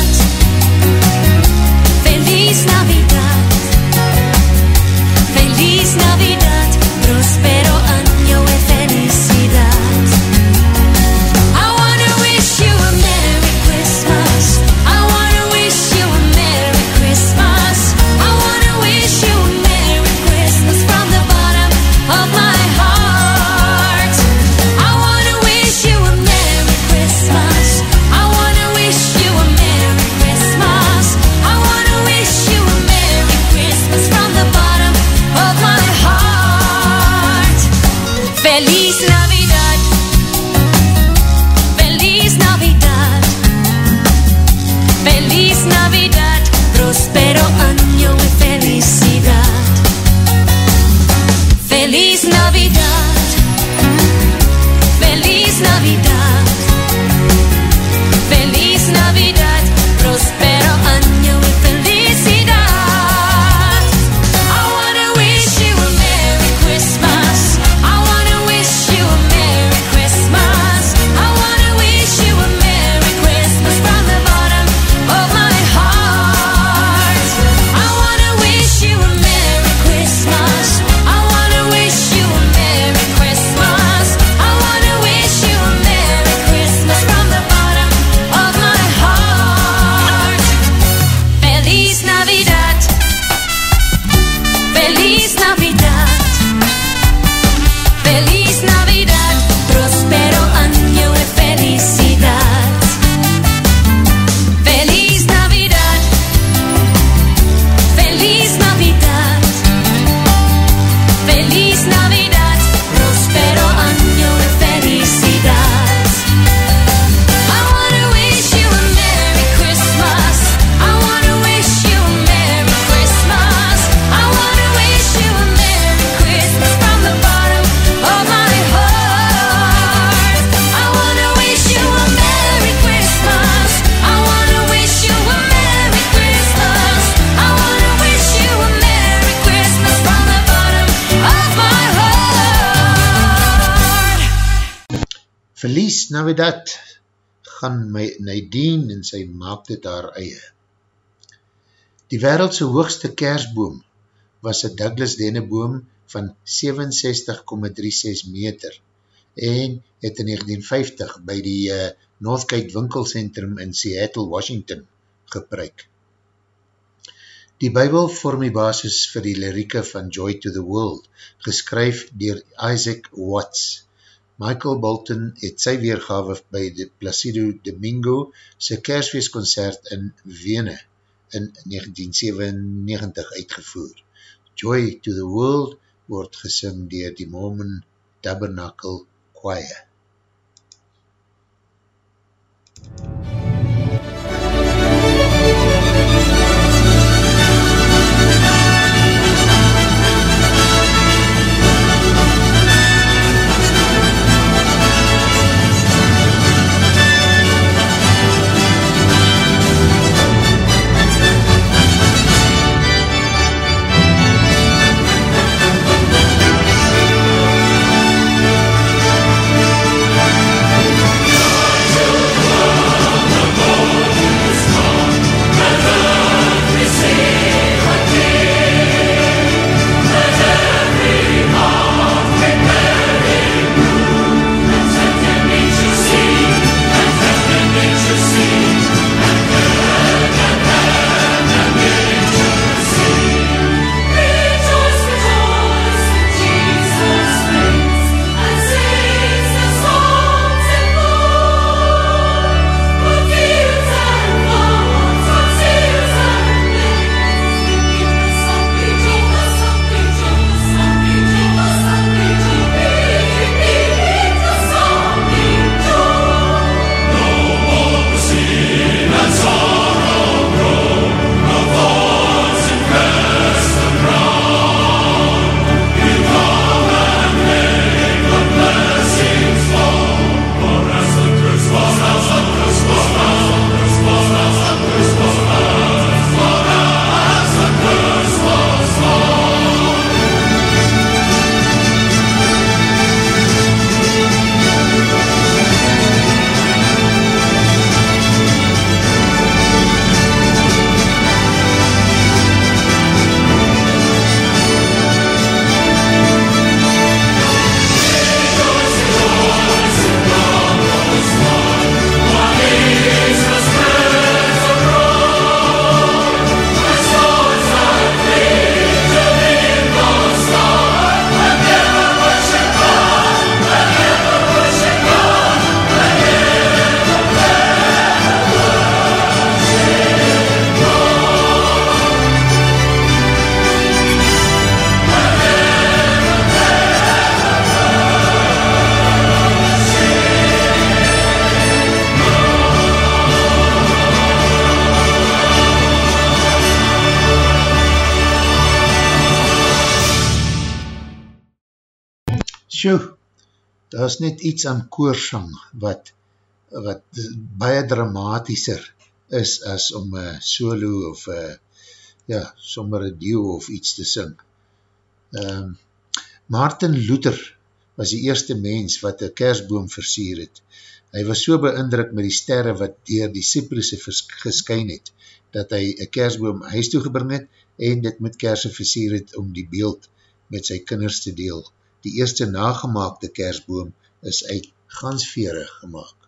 Navidad gaan my Nadine en sy maak dit haar eie. Die wereldse hoogste kersboom was een Douglas denneboom van 67,36 meter en het in 1950 by die uh, Northgate winkelcentrum in Seattle, Washington gepryk. Die bybel vorm die basis vir die lirieke van Joy to the World, geskryf dier Isaac Watts. Michael Bolton het sy weergave by de Placido Domingo sy kersfeestconcert in Wene in 1997 uitgevoer. Joy to the World word gesing dier die Mormon Tabernacle Choir. Sjoe, is net iets aan koorsang wat, wat baie dramatischer is as om een solo of a, ja, sommer een duo of iets te sing. Um, Martin Luther was die eerste mens wat een kersboom versier het. Hy was so beindruk met die sterre wat dier die Cyprusse geskyn het, dat hy een kersboom huis toegebring het en dit met kerse versier het om die beeld met sy kinders te deel. Die eerste nagemaakte kersboom is uit gansvere gemaakt.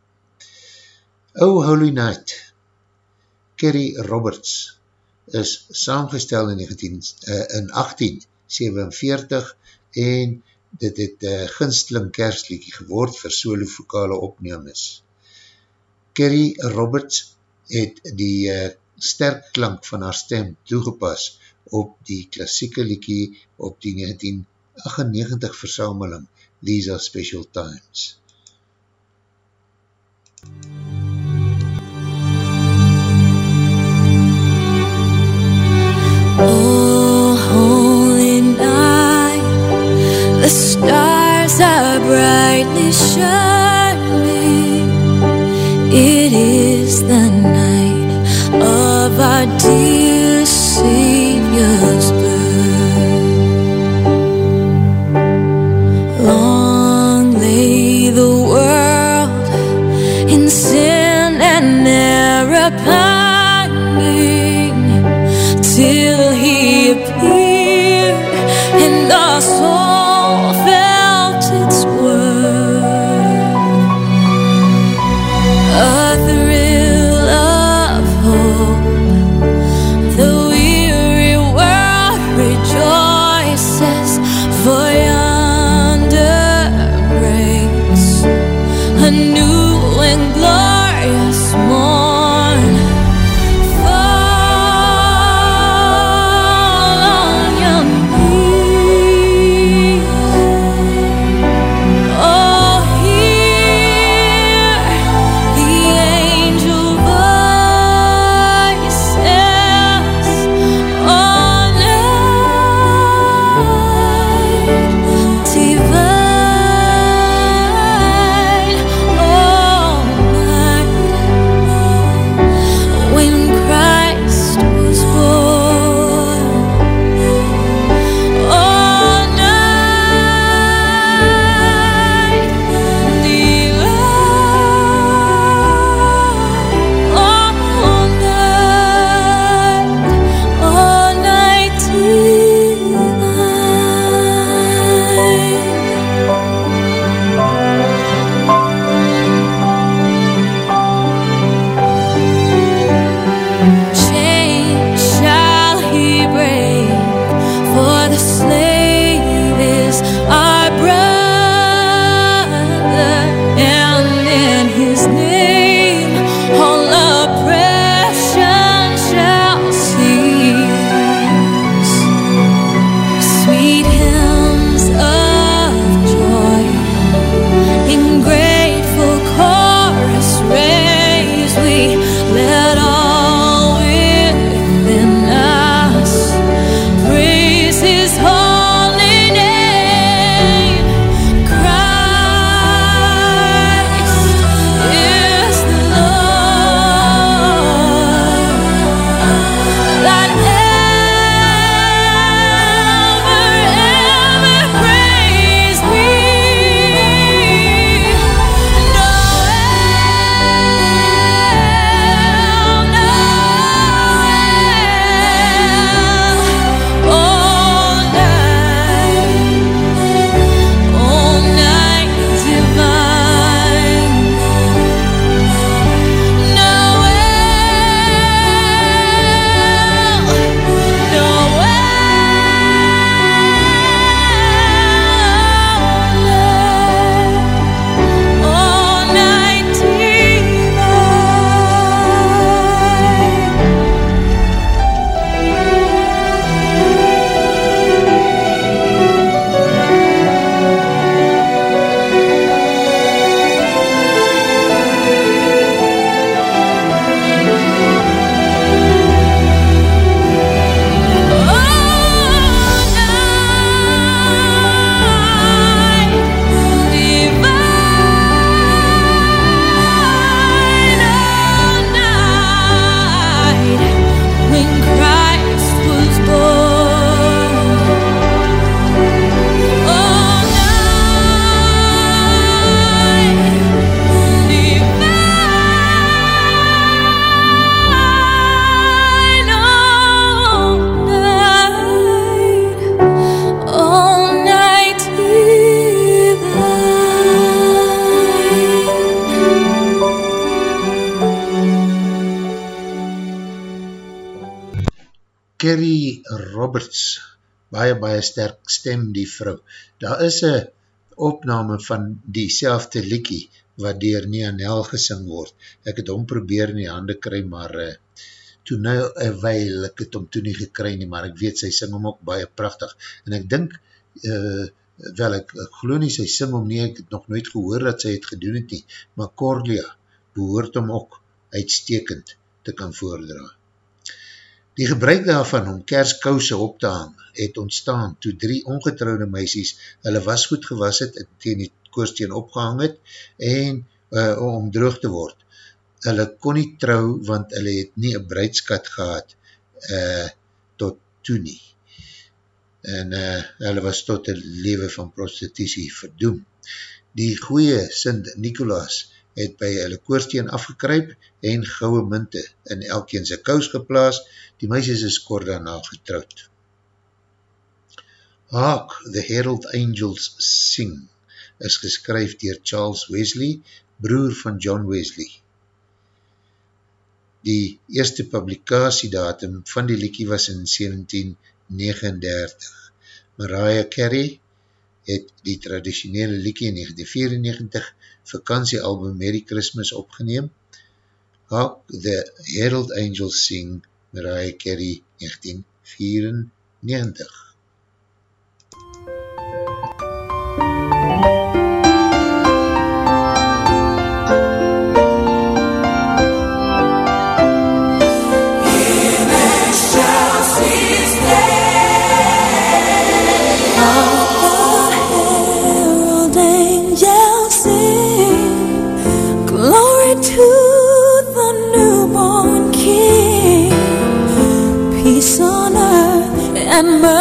O Holy Night, Kerry Roberts, is saamgestel in, 19, uh, in 1847 en dit het uh, ginsteling kersliekie geword vir solo-vokale opnames. Kerry Roberts het die uh, sterk klank van haar stem toegepas op die klassieke liekie op die 19 98 versameling These are Special Times. Oh, holy night, the stars are brightly shining. It is the night of our dear Savior's apart. Stem die vrou. Daar is een opname van die selfde liekie, wat dier Nianel gesing word. Ek het hom probeer in die hande kry, maar uh, toe nou een weil, ek het hom toe nie gekry nie, maar ek weet, sy sing hom ook baie prachtig. En ek dink, uh, wel, ek, ek geloof nie, sy sing hom nie, ek het nog nooit gehoor dat sy het gedoen het nie, maar Corlia behoort hom ook uitstekend te kan voordra. Die gebruik daarvan om kerskouse op te hang het ontstaan toe drie ongetrouwde meisies hulle wasgoed gewas het en teen die koorsteen opgehang het en uh, om droog te word. Hulle kon nie trouw want hulle het nie een bruidskat gehad uh, tot toe nie. En uh, hulle was tot een leven van prostitutie verdoem. Die goeie Sint Nicolaas het by hulle koorsteen afgekryp en gouwe munte in elkeen sy kous geplaas, die meisjes is kort daarna getrouwd. Hark, The Herald Angels Sing is geskryf dier Charles Wesley, broer van John Wesley. Die eerste publikasiedatum van die liekie was in 1739. Mariah Carey het die traditionele liekie in 1994 vakantiealbum Merry Christmas opgeneem. Hawk the Herald Angels Sing Mariah Carey 1994. remember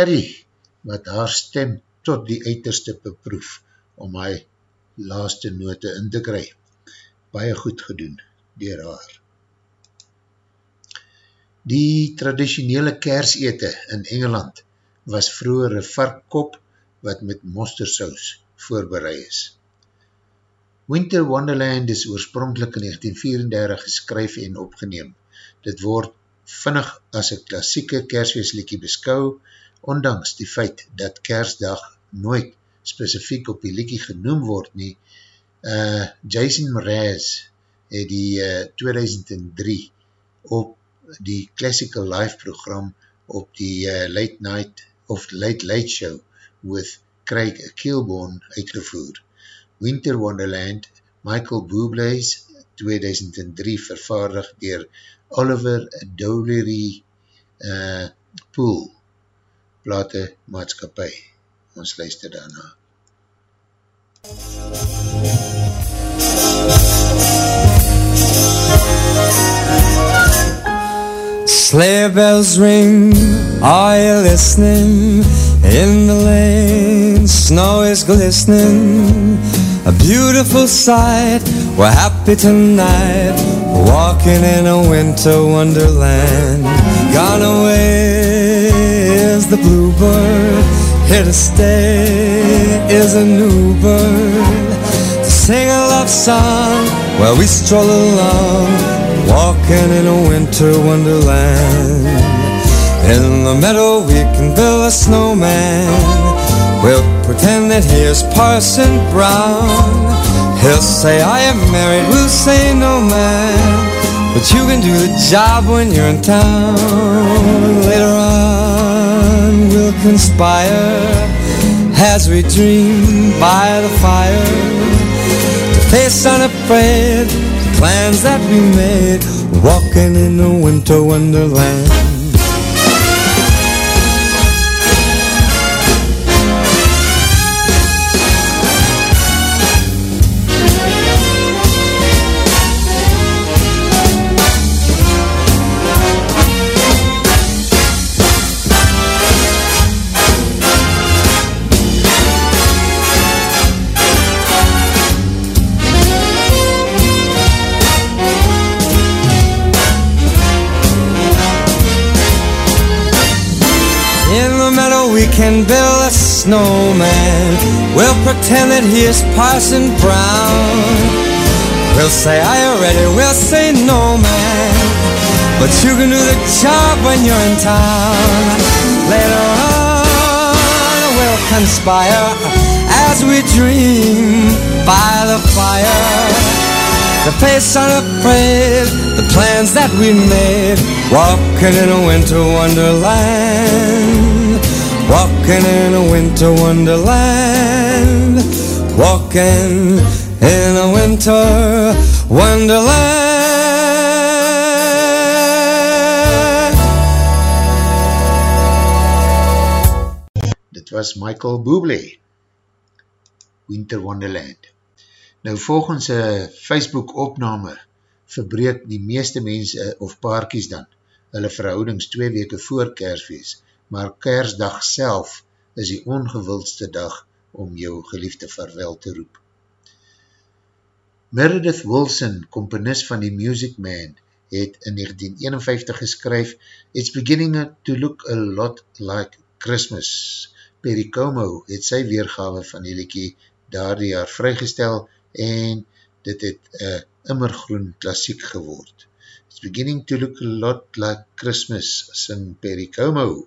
Carey, wat haar stem tot die uiterste beproef om hy laaste note in te kry. Baie goed gedoen dier haar. Die traditionele kersete in Engeland was vroeger een varkkop wat met mostersaus voorbereid is. Winter Wonderland is oorspronkelijk in 1934 geskryf en opgeneem. Dit word vinnig as een klassieke kersweesliekie beskou, ondanks die feit dat kersdag nooit specifiek op die liekie genoem word nie. Uh, Jason Mraz het die uh, 2003 op die Classical Live program op die uh, Late Night of Late Late Show with Craig Kilborn uitgevoer. Winter Wonderland, Michael Bublé's 2003 vervaardig dier Oliver Dolery uh, Pool, plate maatskapie. Ons luister daarna. Sleigh bells ring, are you listening? In the lane, snow is glistening. A beautiful sight, we're happy tonight. Walking in a winter wonderland. Gone away is the bluebird. Here to stay is a new bird. To sing a love song while we stroll along. Walking in a winter wonderland. In the meadow we can build a snowman. We'll pretend that he is Parson Brown. He'll say, I am married, we'll say, no man. But you can do the job when you're in town. Later on, conspire as we dream by the fire. To face unafraid the plans that we made, walking in a winter wonderland. Can build a snowman. We'll pretend that he is Parson Brown. We'll say, are you ready? We'll say, no man. But you can do the job when you're in town. Later on we'll conspire as we dream by the fire. To face unafraid the plans that we made. Walking in a winter wonderland. Walking in a winter wonderland. Walking in a winter wonderland. Dit was Michael Bublé, Winter Wonderland. Nou volgens een Facebook opname verbreek die meeste mense of paarkies dan hulle verhoudings twee weke voor kersfeest, maar kersdag self is die ongewildste dag om jou geliefde vaarwel te roep. Meredith Wilson, komponist van die Music Man, het in 1951 geskryf It's beginning to look a lot like Christmas. Perry Como het sy weergawe van die liekie daar die jaar vrygestel en dit het een immergroen klassiek geword. It's beginning to look a lot like Christmas, sing Perry Como.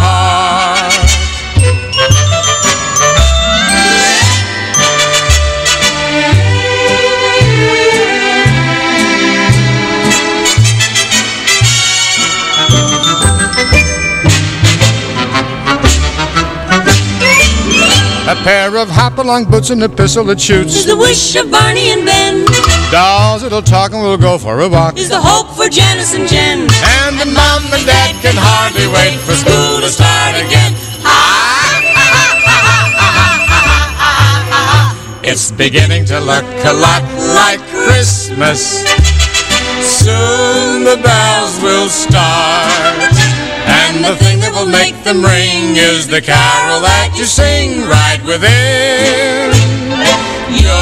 pair of hop-along boots and a pistol that shoots. Is the wish of Barney and Ben. Dolls that'll talk and we'll go for a walk. Is the hope for Janice and Jen. And the mom and dad can hardly wait for school to start again. It's beginning to look a lot like Christmas. Soon the bells will start. And the thing that will make them ring is the carol that you sing right within. Your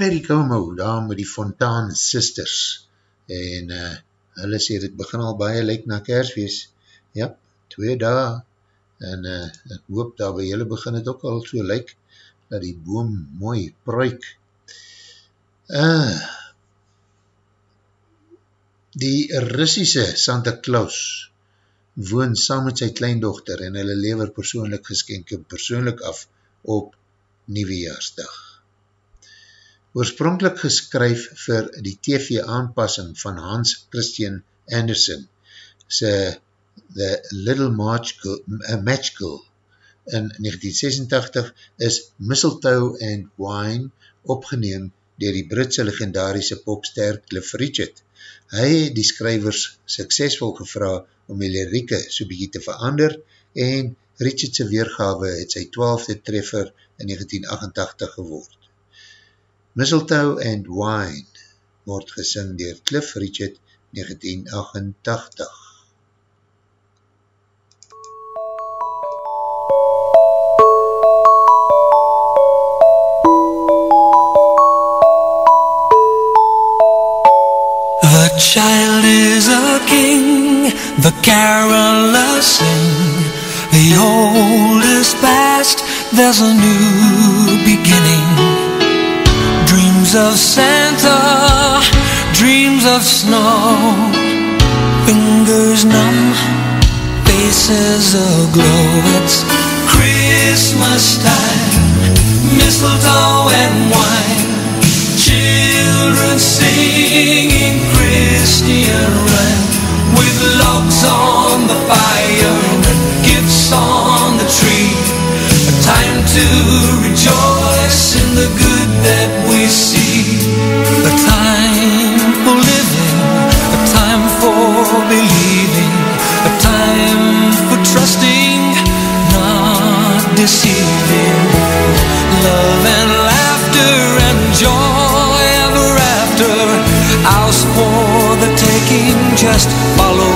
Perry Como, daar met die Fontaan Sisters, en uh, hulle sê, dit begin al baie lyk na kersfeest, ja, twee dae, en uh, ek hoop daar by julle begin het ook al so lyk, dat die boom mooi pruik. Uh, die Russische Santa Claus woon saam met sy kleindochter en hulle lever persoonlik geskenke persoonlik af op Nieuwejaarsdag. Oorspronkelijk geskryf vir die TV-aanpassing van Hans Christian Anderson sy The Little Match Girl, Match Girl in 1986 is Mistletoe and Wine opgeneem dier die Britse legendarische popster Cliff Richard. Hy het die skrywers suksesvol gevra om die lirieke so bykie te verander en Richardse weergawe het sy twaalfde treffer in 1988 geword. Mistletoe and Wine word gesing dier Cliff Richard 1988. Child is a king, the carolers sing. The old is past, there's a new beginning. Dreams of Santa, dreams of snow. Fingers numb, faces aglow. It's Christmas time, mistletoe and wine. Singing Christian rhyme with logs on the fire and gifts on the tree. A time to rejoice in the good that we see. A time for living, a time for believing, a time for trusting, not deceiving. Just follow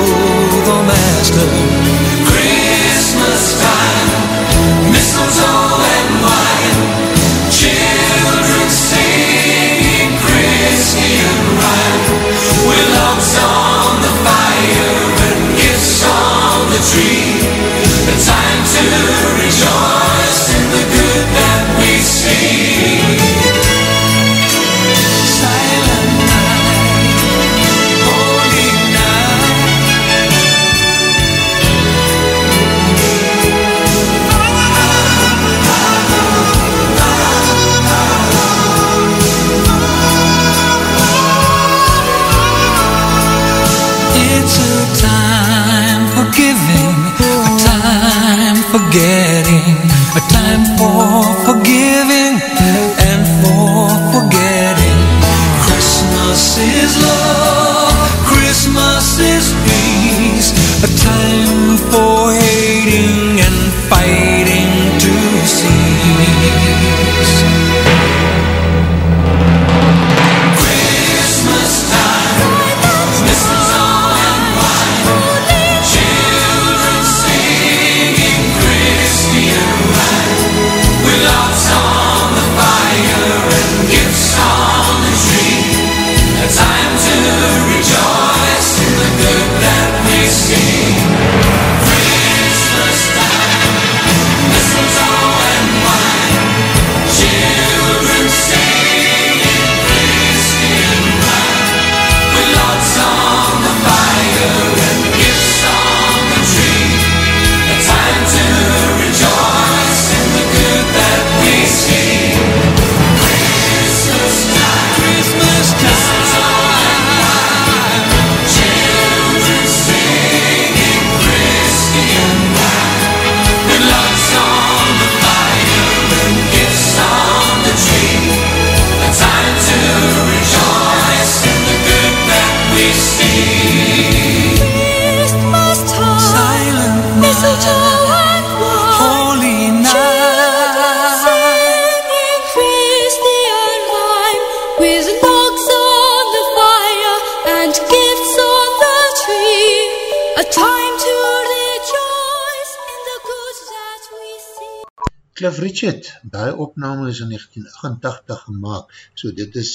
Richard, die opname is in 1988 gemaakt, so dit is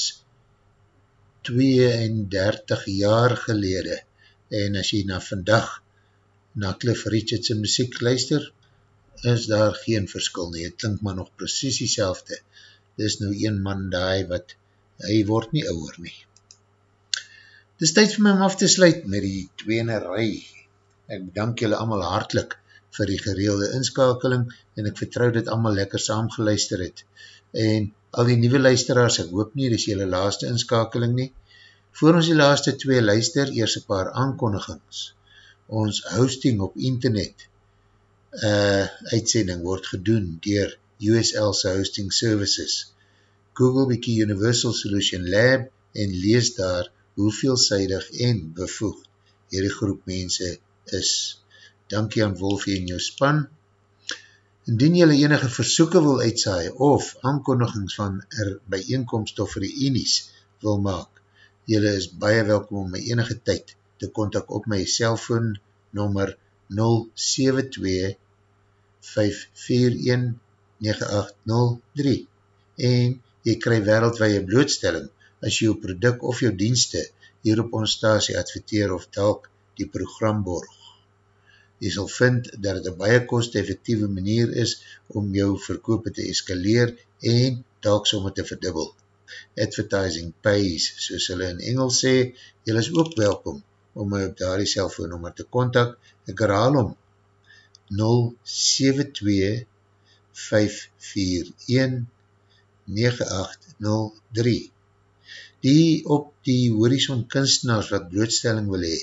32 jaar gelede, en as jy na vandag na Cliff Richard's muziek luister, is daar geen verskil nie, het klink maar nog precies die selfde, dit is nou een man die wat, hy word nie ouwer nie. Dit is tyd vir my om af te sluit met die tweene rij, ek bedank julle allemaal hartlik vir die gereelde inskakeling en ek vertrouw dit allemaal lekker saamgeluister het. En al die nieuwe luisteraars, ek hoop nie, dit is julle laaste inskakeling nie. Voor ons die laaste twee luister, eers een paar aankondigings. Ons hosting op internet uh, uitsending word gedoen dier USL's Hosting Services. Google bykie Universal Solution Lab en lees daar hoeveelzijdig en bevoegd hierdie groep mense is. Dankie aan Wolfie en jou span. Indien jylle enige versoeken wil uitsaai of aankondigings van er bijeenkomst of reenies wil maak, jylle is baie welkom om my enige tyd te kontak op my cellfoon nummer 072 541 9803 en jy krij wereldwaie blootstelling as jy jou product of jou dienste hier op ons stasie adverteer of telk die program borg. Jy sal vind dat het een baie kost-effectieve manier is om jou verkoop te eskaleer en telk somme te verdubbel. Advertising pays, soos hulle in Engels sê, jy is ook welkom om my op daar die cellfoonnummer te kontak. Ek herhaal om 072 541 9803 die op die horizon kunstenaars wat blootstelling wil hee,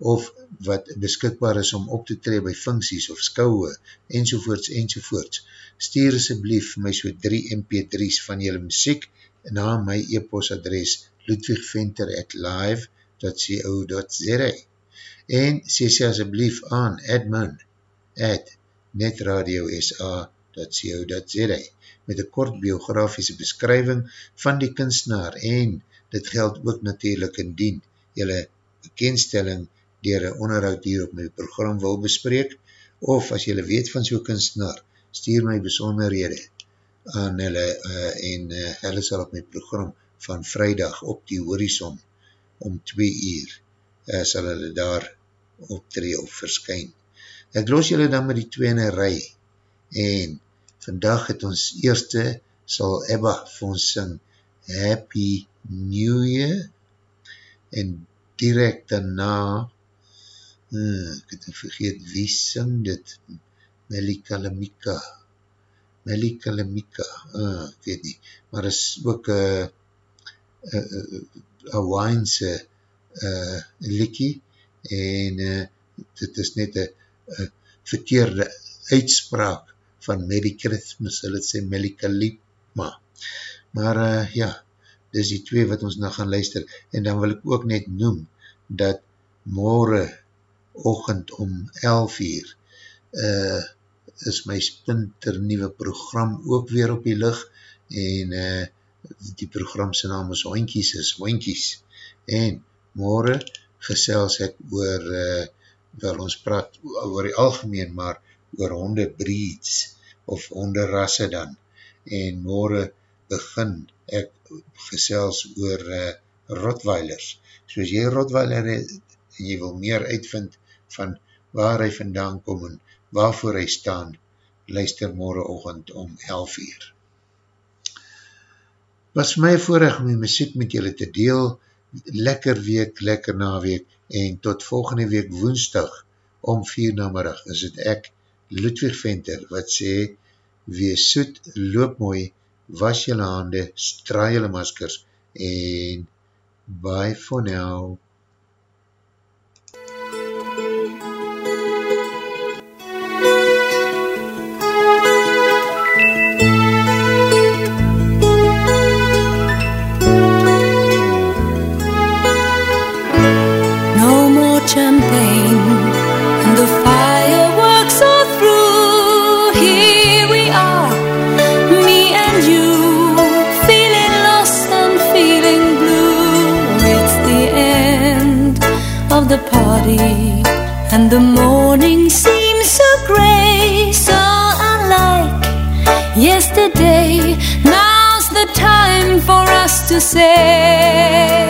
of wat beskikbaar is om op te tree by funksies of skouwe, enzovoorts, enzovoorts, stuur asjeblief my so 3 mp3's van jylle muziek na my e-postadres ludwigventer at live.co.za en sê sê asjeblief aan admin at netradiosa.co.za met een kort biografiese beskrywing van die kunstenaar en dit geld ook natuurlijk indien jylle bekendstelling dier een onderhoud hier op my program wil bespreek of as jylle weet van so'n kunstenaar stuur my besonderhede aan hulle uh, en uh, hulle sal op my program van vrijdag op die horizon om 2 uur uh, sal hulle daar optree of verskyn. Ek los jylle dan met die tweene rij en vandag het ons eerste sal Ebba vir ons sing Happy New Year en direct daarna uh, ek het vergeet wie sing dit Melika Lemika Melika Lemika uh, ek weet nie, maar is ook een uh, uh, Hawaiianse uh, likkie en uh, dit is net een verkeerde uitspraak van Merry Christmas, hulle sê Melikalima. Maar uh, ja, dis die twee wat ons nou gaan luister. En dan wil ek ook net noem, dat morgen ochend om 11 uur uh, is my spinter nieuwe program ook weer op die lucht en uh, die program sy naam is Hoinkies is Hoinkies. En morgen gesels ek oor, uh, wel ons praat oor die algemeen, maar oor honde breeds of honde rasse dan en morgen begin ek gesels oor uh, rotweilers soos jy rotweiler het en jy wil meer uitvind van waar hy vandaan kom en waarvoor hy staan luister morgenochtend om 11 uur was my voorrecht om die muziek met julle te deel lekker week, lekker na week en tot volgende week woensdag om 4 namerig is het ek Ludwig Venter, wat sê, wees soet, loop mooi, was jylle hande, straai jylle maskers, en bye for now. and the morning seems so gray, so unlike yesterday. Now's the time for us to say.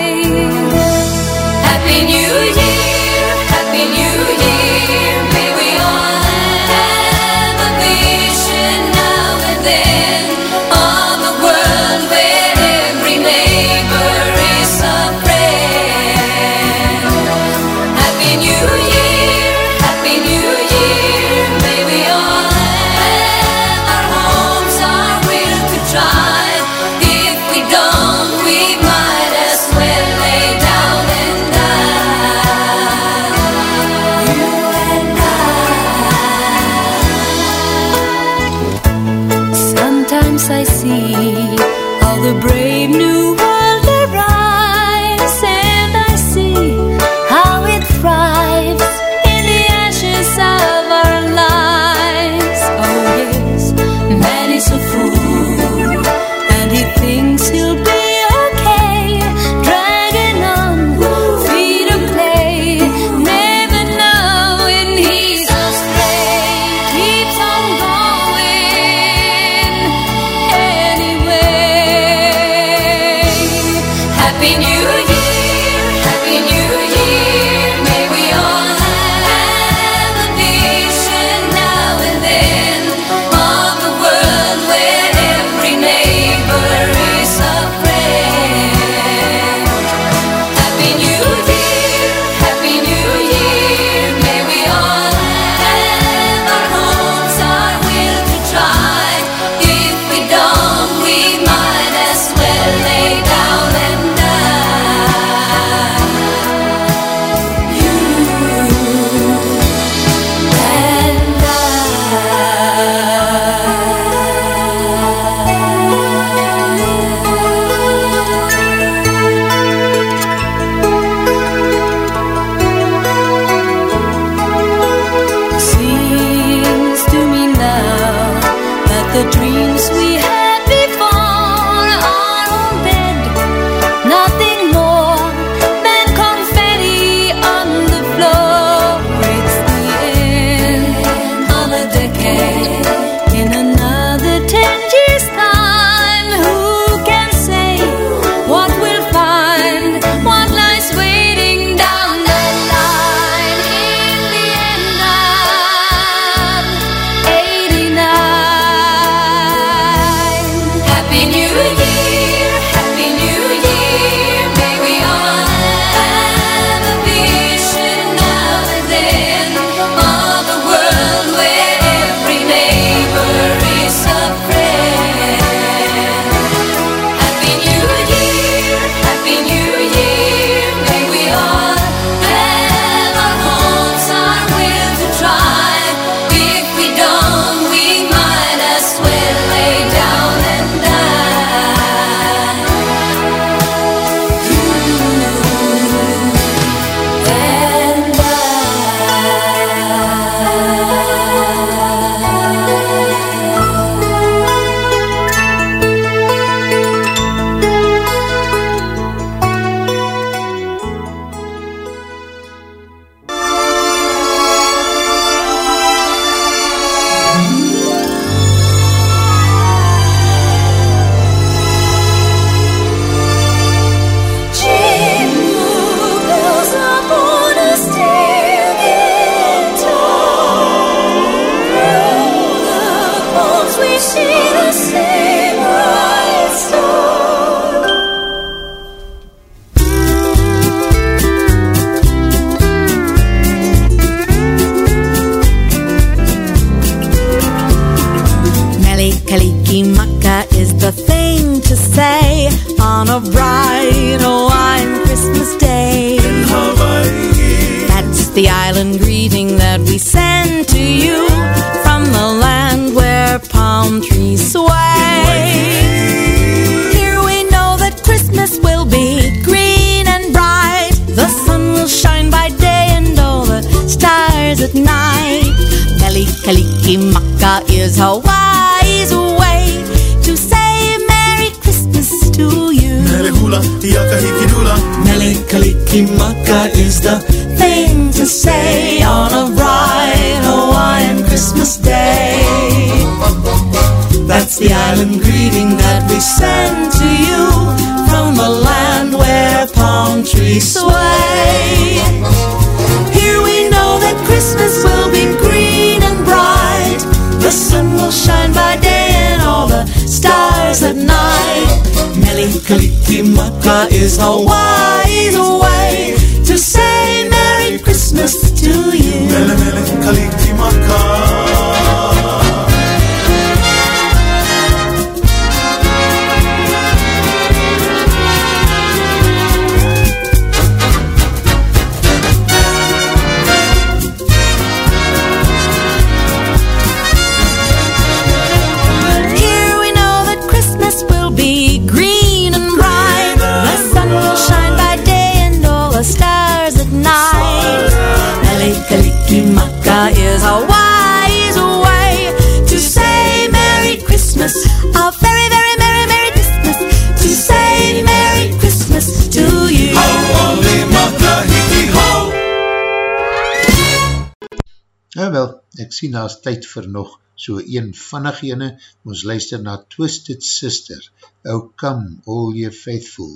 sien daar is tyd vir nog so een vannig ene, ons luister na Twisted Sister, Oh Come All You Faithful.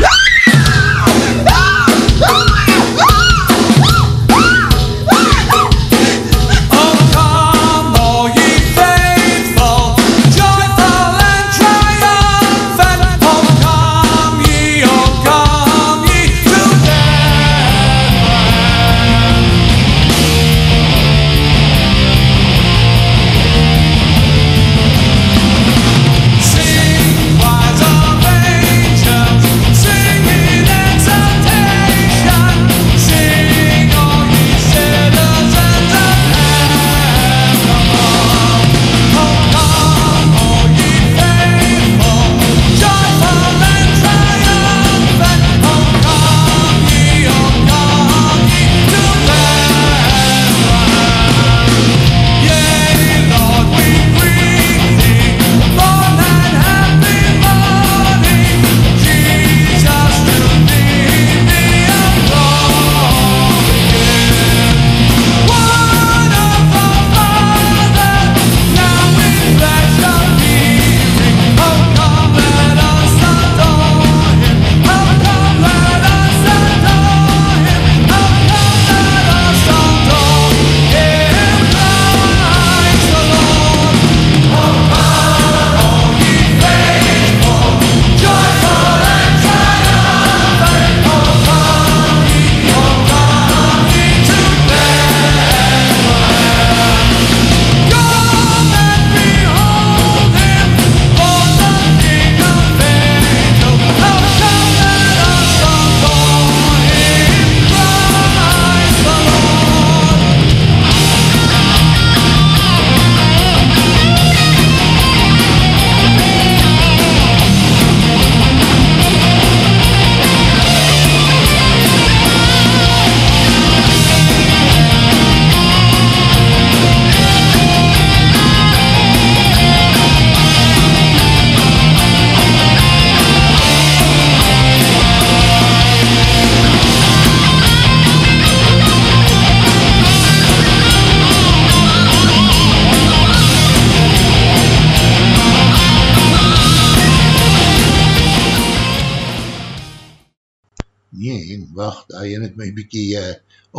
Ah! Ah! Ah!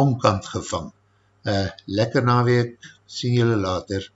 omkant gevang. Uh, lekker naweek, sien julle later.